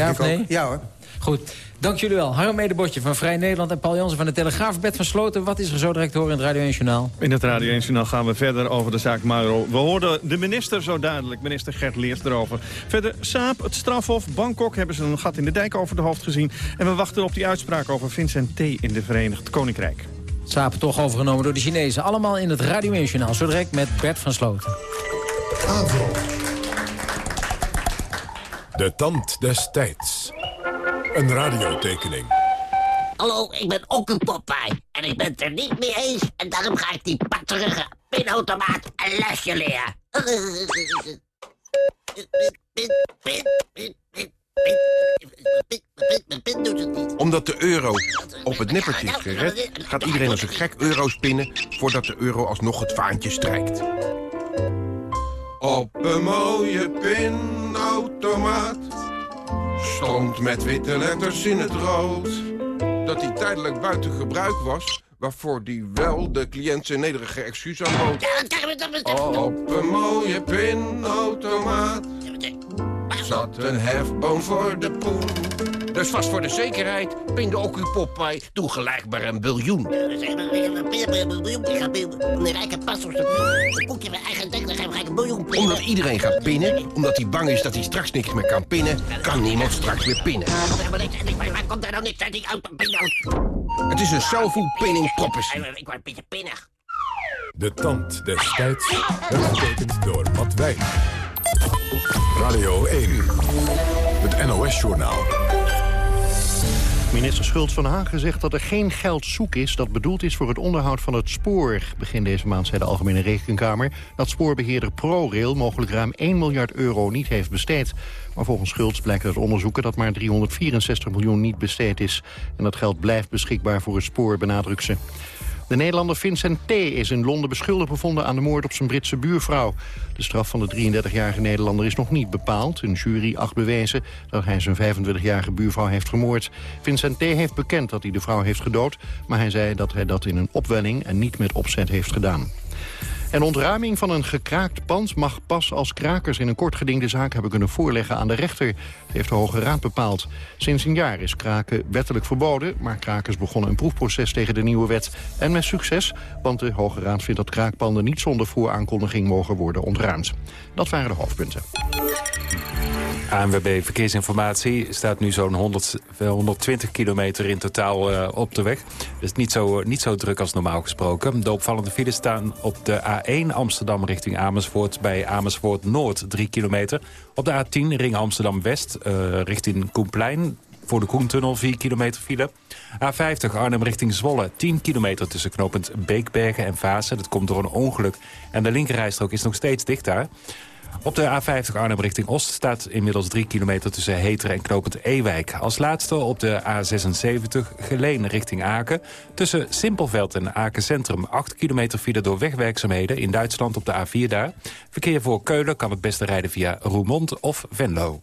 Ja of nee? Ook. Ja hoor. Goed, dank jullie wel. Harm Medebotje van Vrij Nederland en Paul Jansen van de Telegraaf. Bed van Sloten, wat is er zo direct horen in het Radio 1 Journaal? In het Radio 1 Journaal gaan we verder over de zaak Mauro. We hoorden de minister zo duidelijk, minister Gert Leers erover. Verder Saap, het strafhof, Bangkok hebben ze een gat in de dijk over de hoofd gezien. En we wachten op die uitspraak over Vincent T. in de Verenigd Koninkrijk. Saap toch overgenomen door de Chinezen. Allemaal in het Radio 1 Journaal. Zo direct met Bert van Sloten. Avro. De tand des tijds. Een radiotekening. Hallo, ik ben ook een Popeye. En ik ben het er niet mee eens. En daarom ga ik die patterige pinautomaat een lesje leren. Omdat de euro op het nippertje is gered... gaat iedereen als een gek euro's pinnen... voordat de euro alsnog het vaantje strijkt. Op een mooie pinautomaat stond met witte letters in het rood... dat hij tijdelijk buiten gebruik was... waarvoor die wel de cliënt zijn nederige excuus aanbood. Op een mooie pinautomaat zat een hefboom voor de poen. Dus vast voor de zekerheid, pinde ook uw Popeye, doe gelijk maar een biljoen. Dan. Omdat iedereen gaat pinnen, omdat hij bang is dat hij straks niks meer kan pinnen, kan niemand straks meer pinnen. Waar komt daar nou niks uit die auto? Het is een self-food pinning propositie. Ik word een beetje pinnig. De tand des tijds, getekend door Matt Wijn. Radio 1, het NOS-journaal. Minister Schultz van Hagen zegt dat er geen geld zoek is... dat bedoeld is voor het onderhoud van het spoor. Begin deze maand zei de Algemene Rekenkamer... dat spoorbeheerder ProRail mogelijk ruim 1 miljard euro niet heeft besteed. Maar volgens Schultz blijkt uit onderzoeken dat maar 364 miljoen niet besteed is. En dat geld blijft beschikbaar voor het spoor, benadrukt ze. De Nederlander Vincent T. is in Londen beschuldigd bevonden aan de moord op zijn Britse buurvrouw. De straf van de 33-jarige Nederlander is nog niet bepaald. Een jury acht bewezen dat hij zijn 25-jarige buurvrouw heeft vermoord. Vincent T. heeft bekend dat hij de vrouw heeft gedood... maar hij zei dat hij dat in een opwelling en niet met opzet heeft gedaan. En ontruiming van een gekraakt pand mag pas als krakers in een kort gedingde zaak hebben kunnen voorleggen aan de rechter. Heeft de Hoge Raad bepaald. Sinds een jaar is kraken wettelijk verboden, maar krakers begonnen een proefproces tegen de nieuwe wet. En met succes, want de Hoge Raad vindt dat kraakpanden niet zonder vooraankondiging mogen worden ontruimd. Dat waren de hoofdpunten. ANWB Verkeersinformatie staat nu zo'n 100, 120 kilometer in totaal uh, op de weg. Dus niet zo, uh, niet zo druk als normaal gesproken. De opvallende files staan op de A1 Amsterdam richting Amersfoort... bij Amersfoort Noord 3 kilometer. Op de A10 ring Amsterdam-West uh, richting Koenplein... voor de Koentunnel 4 kilometer file. A50 Arnhem richting Zwolle 10 kilometer tussen knooppunt Beekbergen en Vaassen. Dat komt door een ongeluk en de linkerrijstrook is nog steeds dicht daar. Op de A50 Arnhem richting Oost staat inmiddels 3 kilometer tussen Heteren en Knopend Ewijk. Als laatste op de A76 Geleen richting Aken. Tussen Simpelveld en Aken Centrum 8 kilometer file door wegwerkzaamheden in Duitsland op de A4 daar. Verkeer voor Keulen kan het beste rijden via Roermond of Venlo.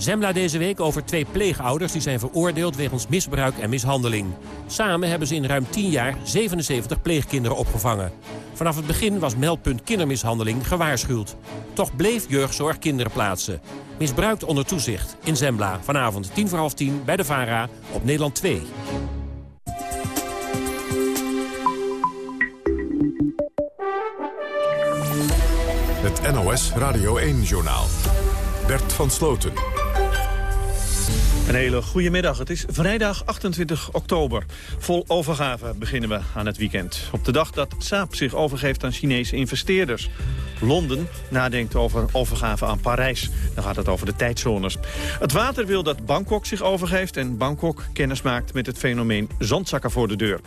Zembla deze week over twee pleegouders die zijn veroordeeld wegens misbruik en mishandeling. Samen hebben ze in ruim 10 jaar 77 pleegkinderen opgevangen. Vanaf het begin was meldpunt kindermishandeling gewaarschuwd. Toch bleef jeugdzorg kinderen plaatsen. Misbruikt onder toezicht in Zembla. Vanavond 10 voor half 10 bij de VARA op Nederland 2. Het NOS Radio 1-journaal. Bert van Sloten. Een hele goede middag. Het is vrijdag 28 oktober. Vol overgave beginnen we aan het weekend. Op de dag dat Saab zich overgeeft aan Chinese investeerders. Londen nadenkt over overgave aan Parijs. Dan gaat het over de tijdzones. Het water wil dat Bangkok zich overgeeft... en Bangkok kennis maakt met het fenomeen zandzakken voor de deur.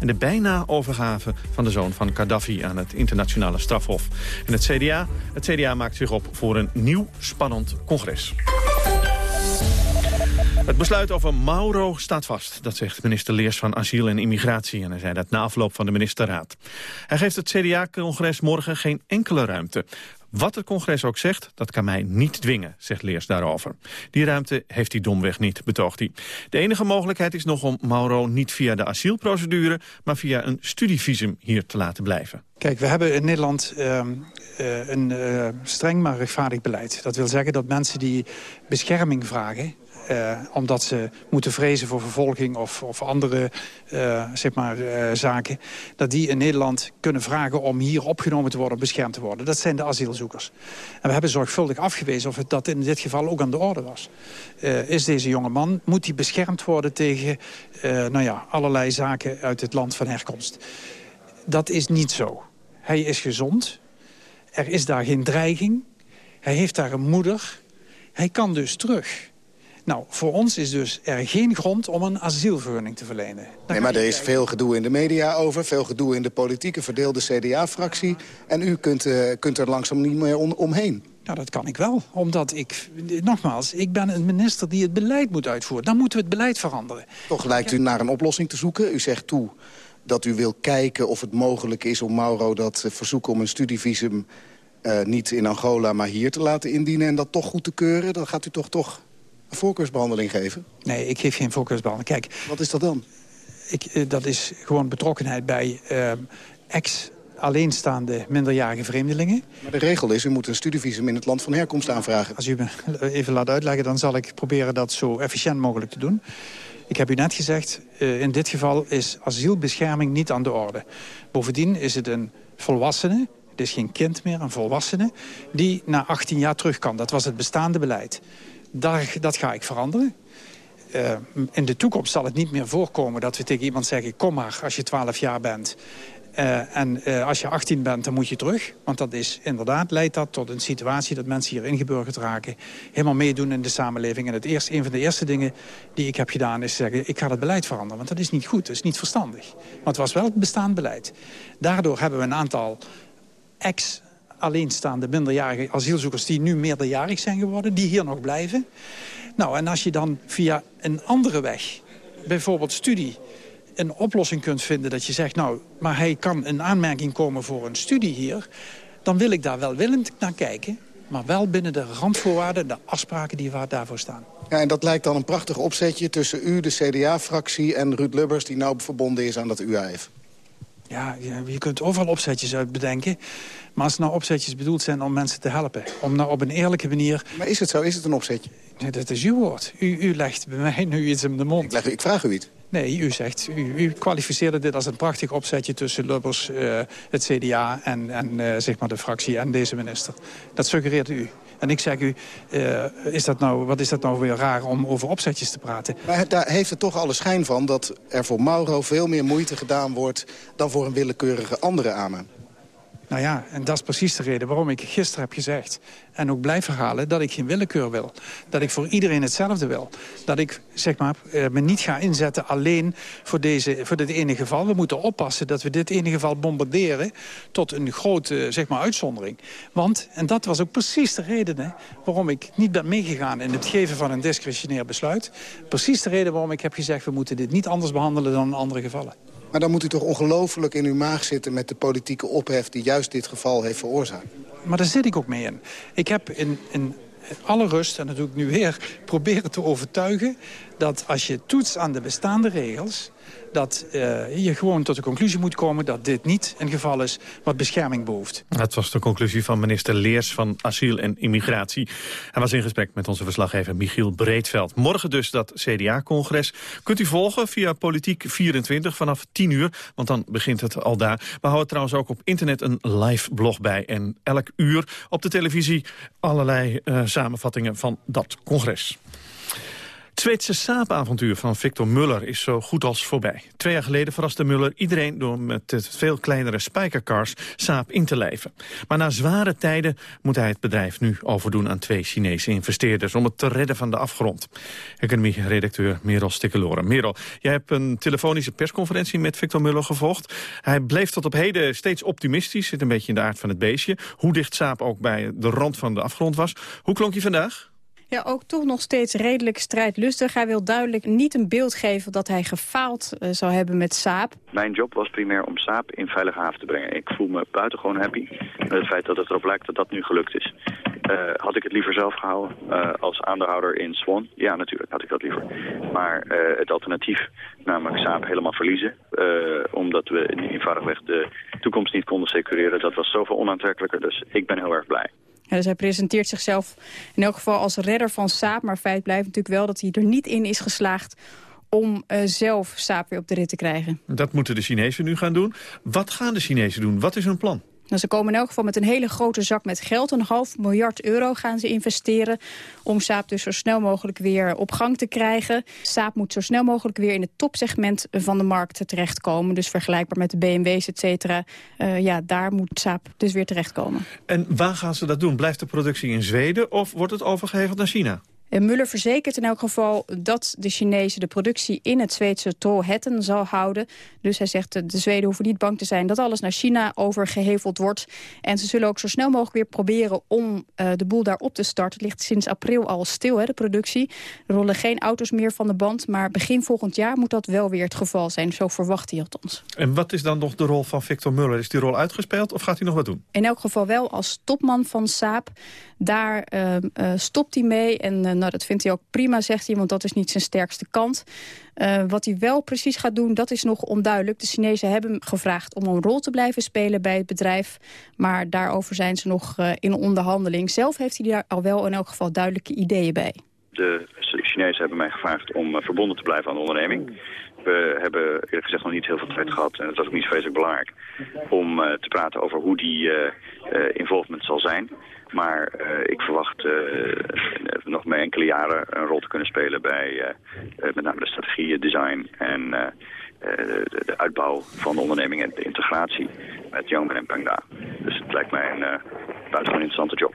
En de bijna overgave van de zoon van Gaddafi aan het internationale strafhof. En het CDA, het CDA maakt zich op voor een nieuw spannend congres. Het besluit over Mauro staat vast, dat zegt minister Leers van Asiel en Immigratie. En hij zei dat na afloop van de ministerraad. Hij geeft het CDA-congres morgen geen enkele ruimte. Wat het congres ook zegt, dat kan mij niet dwingen, zegt Leers daarover. Die ruimte heeft hij domweg niet, betoogt hij. De enige mogelijkheid is nog om Mauro niet via de asielprocedure... maar via een studievisum hier te laten blijven. Kijk, we hebben in Nederland uh, uh, een uh, streng maar rechtvaardig beleid. Dat wil zeggen dat mensen die bescherming vragen... Uh, omdat ze moeten vrezen voor vervolging of, of andere uh, zeg maar, uh, zaken... dat die in Nederland kunnen vragen om hier opgenomen te worden, beschermd te worden. Dat zijn de asielzoekers. En we hebben zorgvuldig afgewezen of het dat in dit geval ook aan de orde was. is deze jonge man, moet hij beschermd worden tegen nou ja, allerlei zaken uit het land van herkomst? Dat is niet zo. Hij is gezond. Er is daar geen dreiging. Hij heeft daar een moeder. Hij kan dus terug. Nou, voor ons is dus er geen grond om een asielvergunning te verlenen. Dan nee, maar er is veel gedoe in de media over, veel gedoe in de politieke verdeelde CDA-fractie. En u kunt, uh, kunt er langzaam niet meer om, omheen. Nou, dat kan ik wel. Omdat ik, nogmaals, ik ben een minister die het beleid moet uitvoeren. Dan moeten we het beleid veranderen. Toch lijkt u naar een oplossing te zoeken. U zegt toe, dat u wil kijken of het mogelijk is om Mauro dat uh, verzoek om een studievisum... Uh, niet in Angola, maar hier te laten indienen en dat toch goed te keuren... dan gaat u toch toch een voorkeursbehandeling geven? Nee, ik geef geen voorkeursbehandeling. Kijk, Wat is dat dan? Ik, uh, dat is gewoon betrokkenheid bij uh, ex alleenstaande minderjarige vreemdelingen. Maar de regel is, u moet een studievisum in het land van herkomst aanvragen. Als u me even laat uitleggen, dan zal ik proberen dat zo efficiënt mogelijk te doen. Ik heb u net gezegd, uh, in dit geval is asielbescherming niet aan de orde. Bovendien is het een volwassene, het is geen kind meer, een volwassene... die na 18 jaar terug kan. Dat was het bestaande beleid. Daar, dat ga ik veranderen. Uh, in de toekomst zal het niet meer voorkomen dat we tegen iemand zeggen... kom maar als je 12 jaar bent Uh, en uh, als je 18 bent, dan moet je terug. Want dat is inderdaad, leidt dat tot een situatie dat mensen hier ingeburgerd raken. Helemaal meedoen in de samenleving. En het eerste, een van de eerste dingen die ik heb gedaan is zeggen... ik ga het beleid veranderen, want dat is niet goed, dat is niet verstandig. Want het was wel het bestaand beleid. Daardoor hebben we een aantal ex alleenstaande minderjarige asielzoekers... die nu meerderjarig zijn geworden, die hier nog blijven. Nou, en als je dan via een andere weg, bijvoorbeeld studie een oplossing kunt vinden dat je zegt... nou, maar hij kan in aanmerking komen voor een studie hier... dan wil ik daar wel willend naar kijken... maar wel binnen de randvoorwaarden, de afspraken die daarvoor staan. Ja, en dat lijkt dan een prachtig opzetje tussen u, de CDA-fractie... en Ruud Lubbers, die nauw verbonden is aan dat UAF. Ja, je kunt overal opzetjes uit bedenken. Maar als nou opzetjes bedoeld zijn om mensen te helpen... om nou op een eerlijke manier... Maar is het zo? Is het een opzetje? Nee, dat is uw woord. U, u legt bij mij nu iets in de mond. Ik, leg, ik vraag u iets. Nee, u zegt, u, u kwalificeerde dit als een prachtig opzetje tussen Lubbers, uh, het CDA en, en uh, zeg maar de fractie en deze minister. Dat suggereert u. En ik zeg u, uh, is dat nou, wat is dat nou weer raar om over opzetjes te praten? Maar daar heeft het toch alle schijn van dat er voor Mauro veel meer moeite gedaan wordt... dan voor een willekeurige andere amen. Nou ja, en dat is precies de reden waarom ik gisteren heb gezegd... en ook blijf herhalen dat ik geen willekeur wil. Dat ik voor iedereen hetzelfde wil. Dat ik zeg maar, me niet ga inzetten alleen voor, deze, voor dit ene geval. We moeten oppassen dat we dit ene geval bombarderen... tot een grote zeg maar, uitzondering. Want, en dat was ook precies de reden hè, waarom ik niet ben meegegaan... in het geven van een discretionair besluit. Precies de reden waarom ik heb gezegd... we moeten dit niet anders behandelen dan in andere gevallen. Maar dan moet u toch ongelooflijk in uw maag zitten... met de politieke ophef die juist dit geval heeft veroorzaakt. Maar daar zit ik ook mee in. Ik heb in, in alle rust, en dat doe ik nu weer... proberen te overtuigen dat als je toetst aan de bestaande regels... dat uh, je gewoon tot de conclusie moet komen dat dit niet een geval is wat bescherming behoeft. Dat was de conclusie van minister Leers van Asiel en Immigratie. Hij was in gesprek met onze verslaggever Michiel Breedveld. Morgen dus dat CDA-congres. Kunt u volgen via Politiek 24 vanaf 10 uur, want dan begint het al daar. We houden trouwens ook op internet een live blog bij. En elk uur op de televisie allerlei uh, samenvattingen van dat congres. Het Zweedse saapavontuur van Victor Muller is zo goed als voorbij. Twee jaar geleden verraste Muller iedereen door met veel kleinere spijkercars saap in te lijven. Maar na zware tijden moet hij het bedrijf nu overdoen aan twee Chinese investeerders om het te redden van de afgrond. Economie-redacteur Merel Stikkeloren. Merel, jij hebt een telefonische persconferentie met Victor Muller gevolgd. Hij bleef tot op heden steeds optimistisch, zit een beetje in de aard van het beestje. Hoe dicht saap ook bij de rand van de afgrond was. Hoe klonk hij vandaag? Ja, ook toch nog steeds redelijk strijdlustig. Hij wil duidelijk niet een beeld geven dat hij gefaald uh, zou hebben met Saab. Mijn job was primair om Saab in veilige haven te brengen. Ik voel me buitengewoon happy met het feit dat het erop lijkt dat dat nu gelukt is. Uh, had ik het liever zelf gehouden uh, als aandeelhouder in Swan? Ja, natuurlijk had ik dat liever. Maar het alternatief, namelijk Saab helemaal verliezen... omdat we eenvoudigweg de toekomst niet konden secureren... dat was zoveel onaantrekkelijker, dus ik ben heel erg blij. Dus hij presenteert zichzelf in elk geval als redder van Saab. Maar feit blijft natuurlijk wel dat hij er niet in is geslaagd om uh, zelf Saab weer op de rit te krijgen. Dat moeten de Chinezen nu gaan doen. Wat gaan de Chinezen doen? Wat is hun plan? Nou, ze komen in elk geval met een hele grote zak met geld. Een half miljard euro gaan ze investeren om Saab dus zo snel mogelijk weer op gang te krijgen. Saab moet zo snel mogelijk weer in het topsegment van de markt terechtkomen. Dus vergelijkbaar met de BMW's, et cetera. Uh, ja, daar moet Saab dus weer terechtkomen. En waar gaan ze dat doen? Blijft de productie in Zweden of wordt het overgeheveld naar China? Muller verzekert in elk geval dat de Chinezen de productie in het Zweedse Trollhättan zal houden. Dus hij zegt de Zweden hoeven niet bang te zijn dat alles naar China overgeheveld wordt. En ze zullen ook zo snel mogelijk weer proberen om uh, de boel daar op te starten. Het ligt sinds april al stil, hè, de productie. Er rollen geen auto's meer van de band, maar begin volgend jaar moet dat wel weer het geval zijn. Zo verwacht hij althans. En wat is dan nog de rol van Victor Muller? Is die rol uitgespeeld of gaat hij nog wat doen? In elk geval wel als topman van Saab. Daar uh, uh, stopt hij mee en nou, dat vindt hij ook prima, zegt hij, want dat is niet zijn sterkste kant. Uh, wat hij wel precies gaat doen, dat is nog onduidelijk. De Chinezen hebben hem gevraagd om een rol te blijven spelen bij het bedrijf. Maar daarover zijn ze nog uh, in onderhandeling. Zelf heeft hij daar al wel in elk geval duidelijke ideeën bij. De Chinezen hebben mij gevraagd om uh, verbonden te blijven aan de onderneming. We hebben eerlijk gezegd nog niet heel veel tijd gehad, en dat was ook niet vreselijk belangrijk, om te praten over hoe die involvement zal zijn. Maar ik verwacht nog maar enkele jaren een rol te kunnen spelen bij met name de strategie, design en de, de, uitbouw van de onderneming en de integratie met Yongmen en Pengda. Dus het lijkt mij een buitengewoon interessante job.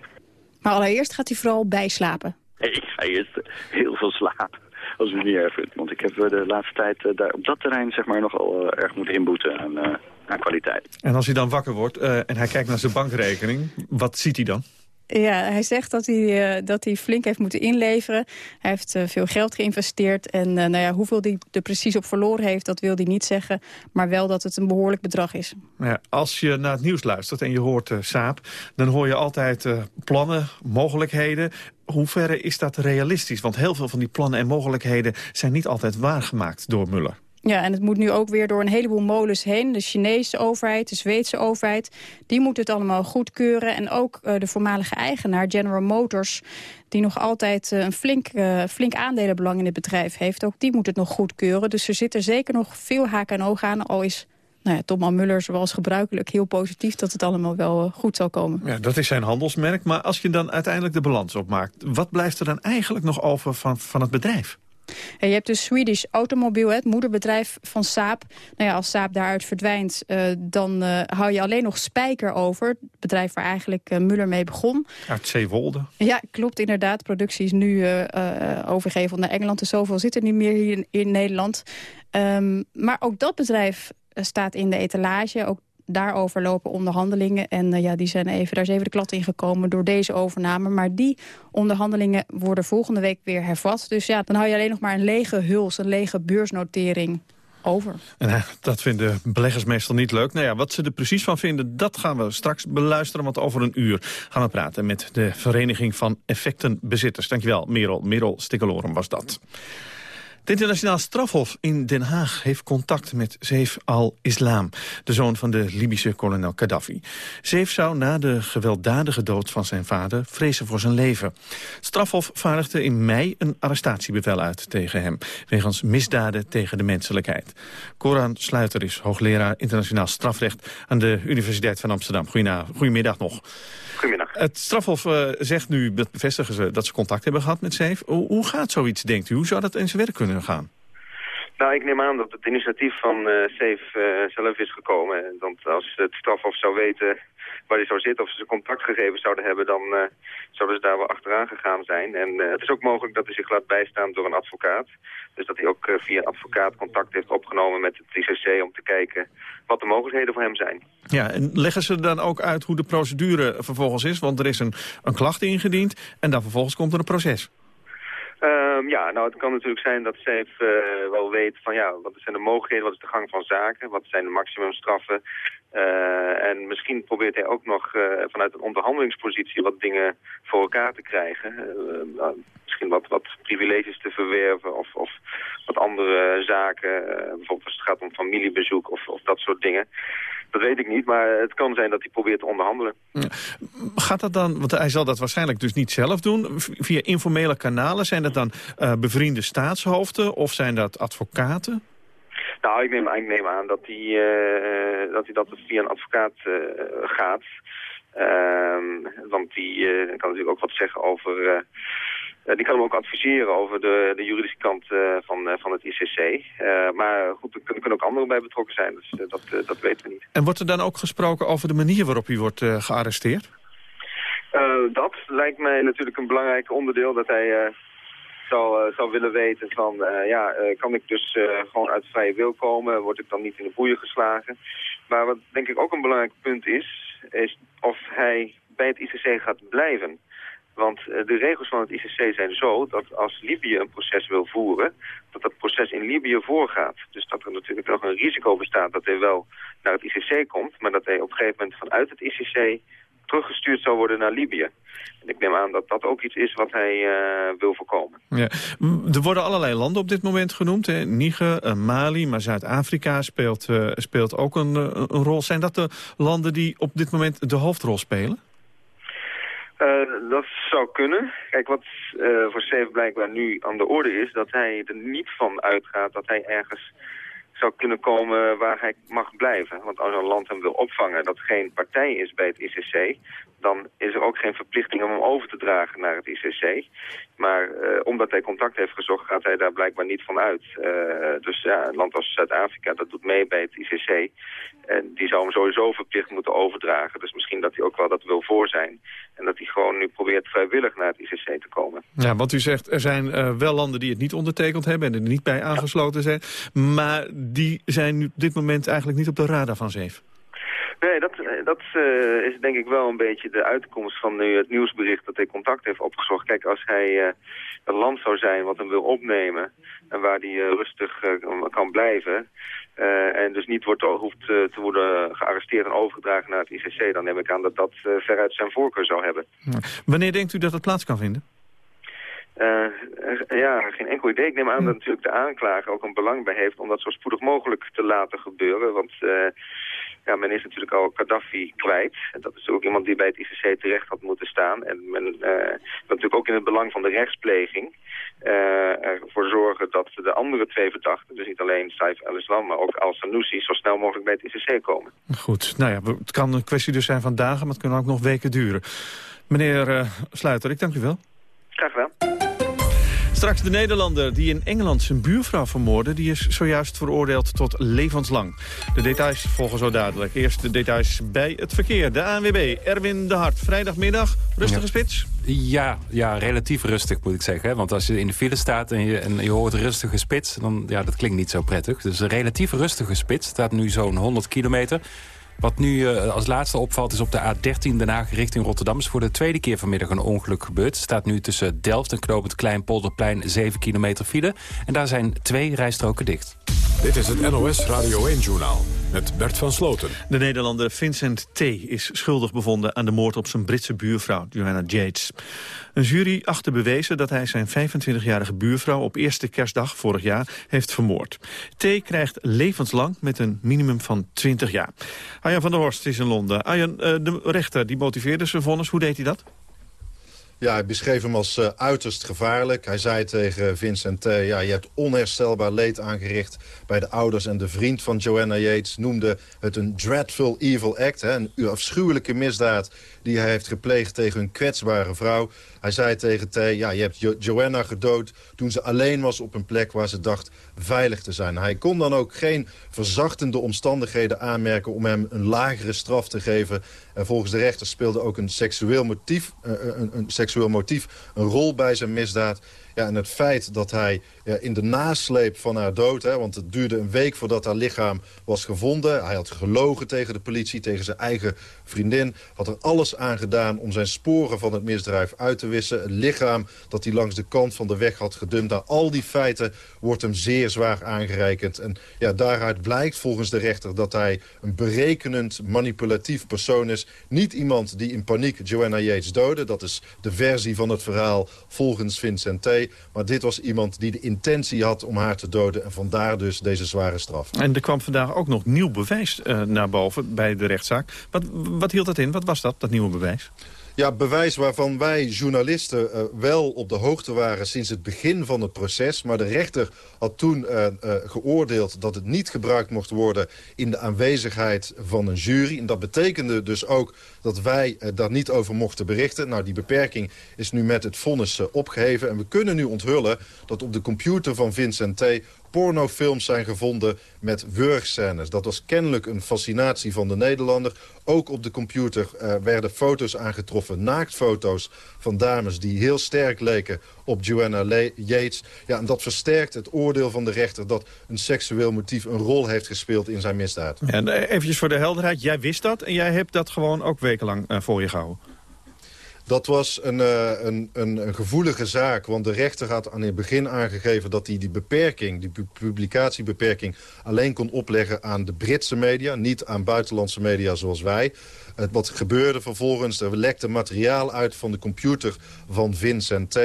Maar allereerst gaat hij vooral bijslapen. Ik ga eerst heel veel slapen als u het niet erg vindt. Want ik heb de laatste tijd uh, daar op dat terrein zeg maar, nogal uh, erg moeten inboeten aan, uh, aan kwaliteit. En als hij dan wakker wordt en hij kijkt naar zijn bankrekening, wat ziet hij dan? Ja, hij zegt dat hij, uh, dat hij flink heeft moeten inleveren. Hij heeft uh, veel geld geïnvesteerd. En uh, nou ja, hoeveel hij er precies op verloren heeft, dat wil hij niet zeggen. Maar wel dat het een behoorlijk bedrag is. Ja, als je naar het nieuws luistert en je hoort Saap... dan hoor je altijd plannen, mogelijkheden. Hoe ver is dat realistisch? Want heel veel van die plannen en mogelijkheden... zijn niet altijd waargemaakt door Muller. Ja, en het moet nu ook weer door een heleboel molens heen. De Chinese overheid, de Zweedse overheid, die moet het allemaal goedkeuren. En ook uh, de voormalige eigenaar, General Motors, die nog altijd uh, een flink, uh, flink aandelenbelang in het bedrijf heeft. Ook die moet het nog goedkeuren. Dus er zitten zeker nog veel haak en ogen aan, al is nou ja, Thomas Muller zoals gebruikelijk heel positief dat het allemaal wel goed zal komen. Ja, dat is zijn handelsmerk. Maar als je dan uiteindelijk de balans opmaakt... wat blijft er dan eigenlijk nog over van, van het bedrijf? En je hebt dus Swedish Automobile, het moederbedrijf van Saab. Nou ja, als Saab daaruit verdwijnt, uh, dan uh, hou je alleen nog Spijker over. Het bedrijf waar eigenlijk uh, Muller mee begon. Uit Zeewolde. Ja, klopt inderdaad. Productie is nu overgegeven naar Engeland. Dus zoveel zit er niet meer hier in, in Nederland. Um, maar ook dat bedrijf staat in de etalage. Ook daarover lopen onderhandelingen. En uh, ja, die zijn even, daar is even de klad in gekomen door deze overname. Maar die onderhandelingen worden volgende week weer hervat. Dus ja, dan hou je alleen nog maar een lege huls, een lege beursnotering over. En, uh, dat vinden beleggers meestal niet leuk. Nou ja, wat ze er precies van vinden, dat gaan we straks beluisteren. Want over een uur gaan we praten met de Vereniging van Effectenbezitters. Dankjewel, Merel. Merel Stikkelorum was dat. Het internationaal strafhof in Den Haag heeft contact met Zeef al-Islam, de zoon van de Libische kolonel Gaddafi. Zeef zou na de gewelddadige dood van zijn vader vrezen voor zijn leven. Strafhof vaardigde in mei een arrestatiebevel uit tegen hem, wegens misdaden tegen de menselijkheid. Koran Sluiter is hoogleraar internationaal strafrecht aan de Universiteit van Amsterdam. Goedemiddag nog. Goedemiddag. Het strafhof uh, zegt nu, bevestigen ze, dat ze contact hebben gehad met Zeef. Hoe, hoe, gaat zoiets, denkt u? Hoe zou dat in zijn werk kunnen gaan? Nou, ik neem aan dat het initiatief van uh, Zeef uh, zelf is gekomen. Want als het strafhof zou weten waar hij zou zitten of ze contactgegevens zouden hebben, dan uh, zouden ze daar wel achteraan gegaan zijn. En uh, het is ook mogelijk dat hij zich laat bijstaan door een advocaat. Dus dat hij ook uh, via een advocaat contact heeft opgenomen met het ICC om te kijken wat de mogelijkheden voor hem zijn. Ja, en leggen ze dan ook uit hoe de procedure vervolgens is? Want er is een, een klacht ingediend en dan vervolgens komt er een proces. Um, ja, nou het kan natuurlijk zijn dat uh, wel weet van ja, wat zijn de mogelijkheden, wat is de gang van zaken, wat zijn de maximumstraffen. Uh, en misschien probeert hij ook nog uh, vanuit een onderhandelingspositie wat dingen voor elkaar te krijgen. Uh, misschien wat, wat privileges te verwerven of, of wat andere zaken. bijvoorbeeld als het gaat om familiebezoek of, of dat soort dingen. Dat weet ik niet, maar het kan zijn dat hij probeert te onderhandelen. Gaat dat dan, want hij zal dat waarschijnlijk dus niet zelf doen, via informele kanalen? Zijn dat dan bevriende staatshoofden of zijn dat advocaten? Nou, ik neem, ik neem aan dat hij, uh, dat, hij dat via een advocaat uh, gaat. want die kan natuurlijk ook wat zeggen over die kan hem ook adviseren over de, de juridische kant van, van het ICC. maar goed, er kunnen, kunnen, ook anderen bij betrokken zijn, dus dat, dat weten we niet. En wordt er dan ook gesproken over de manier waarop hij wordt gearresteerd? dat lijkt mij natuurlijk een belangrijk onderdeel, dat hij zou, zou willen weten van, ja, kan ik dus gewoon uit vrije wil komen? Word ik dan niet in de boeien geslagen? Maar wat denk ik ook een belangrijk punt is, is of hij bij het ICC gaat blijven. Want eh, de regels van het ICC zijn zo dat als Libië een proces wil voeren, dat dat proces in Libië voorgaat. Dus dat er natuurlijk nog een risico bestaat dat hij wel naar het ICC komt, maar dat hij op een gegeven moment vanuit het ICC teruggestuurd zou worden naar Libië. En ik neem aan dat dat ook iets is wat hij uh, wil voorkomen. Ja. Er worden allerlei landen op dit moment genoemd. Hè? Niger, uh, Mali, maar Zuid-Afrika speelt, uh, speelt ook een, een, rol. Zijn dat de landen die op dit moment de hoofdrol spelen? dat zou kunnen. Kijk, wat voor Steve blijkbaar nu aan de orde is... dat hij er niet van uitgaat dat hij ergens zou kunnen komen waar hij mag blijven. Want als een land hem wil opvangen dat geen partij is bij het ICC... dan is er ook geen verplichting om hem over te dragen naar het ICC. Maar uh, omdat hij contact heeft gezocht, gaat hij daar blijkbaar niet van uit. Uh, dus ja, een land als Zuid-Afrika, dat doet mee bij het ICC. En die zou hem sowieso verplicht moeten overdragen. Dus misschien dat hij ook wel dat wil voor zijn. En dat hij gewoon nu probeert vrijwillig naar het ICC te komen. Ja, want u zegt, er zijn uh, wel landen die het niet ondertekend hebben... en er niet bij aangesloten zijn. Maar die zijn nu op dit moment eigenlijk niet op de radar van Zeef. Nee, dat, dat uh, is denk ik wel een beetje de uitkomst van nu het nieuwsbericht dat hij contact heeft opgezocht. Kijk, als hij uh, een land zou zijn wat hem wil opnemen en waar hij uh, rustig kan blijven... en dus niet wordt, hoeft te worden gearresteerd en overgedragen naar het ICC... dan neem ik aan dat dat veruit zijn voorkeur zou hebben. Wanneer denkt u dat dat plaats kan vinden? Uh, ja, geen enkel idee. Ik neem aan dat natuurlijk de aanklager ook een belang bij heeft om dat zo spoedig mogelijk te laten gebeuren. Want uh, ja, men is natuurlijk al Gaddafi kwijt. En dat is ook iemand die bij het ICC terecht had moeten staan. En men uh, natuurlijk ook in het belang van de rechtspleging ervoor zorgen dat de andere twee verdachten, dus niet alleen Saif al-Islam, maar ook al-Sanoussi, zo snel mogelijk bij het ICC komen. Goed, nou ja, het kan een kwestie dus zijn van dagen, maar het kan ook nog weken duren. Meneer Sluiter, ik dank u wel. Straks de Nederlander die in Engeland zijn buurvrouw vermoordde... die is zojuist veroordeeld tot levenslang. De details volgen zo dadelijk. Eerst de details bij het verkeer. De ANWB, Erwin de Hart. Vrijdagmiddag, rustige spits? Ja, ja, relatief rustig moet ik zeggen. Want als je in de file staat en je, en je hoort rustige spits... dan ja, dat klinkt niet zo prettig. Dus een relatief rustige spits. staat nu zo'n 100 kilometer... Wat nu uh, als laatste opvalt is op de A13 Den Haag richting Rotterdam. is voor de tweede keer vanmiddag een ongeluk gebeurd. staat nu tussen Delft en Knopend Kleinpolderplein 7 kilometer file. En daar zijn twee rijstroken dicht. Dit is het NOS Radio 1-journaal met Bert van Sloten. De Nederlander Vincent T. is schuldig bevonden aan de moord op zijn Britse buurvrouw, Johanna Yates. Een jury achtte bewezen dat hij zijn 25-jarige buurvrouw op eerste kerstdag vorig jaar heeft vermoord. T. krijgt levenslang met een minimum van 20 jaar. Arjan van der Horst is in Londen. Arjan, eh, de rechter die motiveerde zijn vonnis. Hoe deed hij dat? Ja, hij beschreef hem als uh, uiterst gevaarlijk. Hij zei tegen Vincent, uh, ja, je hebt onherstelbaar leed aangericht... bij de ouders en de vriend van Joanna Yates. Noemde het een dreadful evil act, hè, een afschuwelijke misdaad... die hij heeft gepleegd tegen een kwetsbare vrouw. Hij zei tegen T, ja, je hebt jo Joanna gedood toen ze alleen was op een plek waar ze dacht veilig te zijn. Hij kon dan ook geen verzachtende omstandigheden aanmerken om hem een lagere straf te geven. En volgens de rechter speelde ook een seksueel motief, uh, een, een seksueel motief een rol bij zijn misdaad. Ja, en het feit dat hij ja, in de nasleep van haar dood... Hè, want het duurde een week voordat haar lichaam was gevonden... hij had gelogen tegen de politie, tegen zijn eigen vriendin... had er alles aan gedaan om zijn sporen van het misdrijf uit te wissen. Het lichaam dat hij langs de kant van de weg had gedumpt. Naar al die feiten wordt hem zeer zwaar aangerekend. En ja, daaruit blijkt volgens de rechter dat hij een berekenend, manipulatief persoon is. Niet iemand die in paniek Joanna Yates doodde. Dat is de versie van het verhaal volgens Vincent T. Maar dit was iemand die de intentie had om haar te doden. En vandaar dus deze zware straf. En er kwam vandaag ook nog nieuw bewijs uh, naar boven bij de rechtszaak. Wat, wat hield dat in? Wat was dat, dat nieuwe bewijs? Ja, bewijs waarvan wij journalisten uh, wel op de hoogte waren sinds het begin van het proces. Maar de rechter had toen uh, uh, geoordeeld dat het niet gebruikt mocht worden in de aanwezigheid van een jury. En dat betekende dus ook dat wij daar niet over mochten berichten. Nou, die beperking is nu met het vonnis opgeheven. En we kunnen nu onthullen dat op de computer van Vincent T pornofilms zijn gevonden met wurgscènes. Dat was kennelijk een fascinatie van de Nederlander. Ook op de computer uh, werden foto's aangetroffen, naaktfoto's van dames... die heel sterk leken op Joanna Yates. Ja, en dat versterkt het oordeel van de rechter... dat een seksueel motief een rol heeft gespeeld in zijn misdaad. En eventjes voor de helderheid, jij wist dat en jij hebt dat gewoon ook wekenlang uh, voor je gehouden. Dat was een, uh, een, een, een, gevoelige zaak, want de rechter had aan het begin aangegeven... dat hij die beperking, die publicatiebeperking, alleen kon opleggen aan de Britse media... niet aan buitenlandse media zoals wij. Wat gebeurde vervolgens, er lekte materiaal uit van de computer van Vincent T...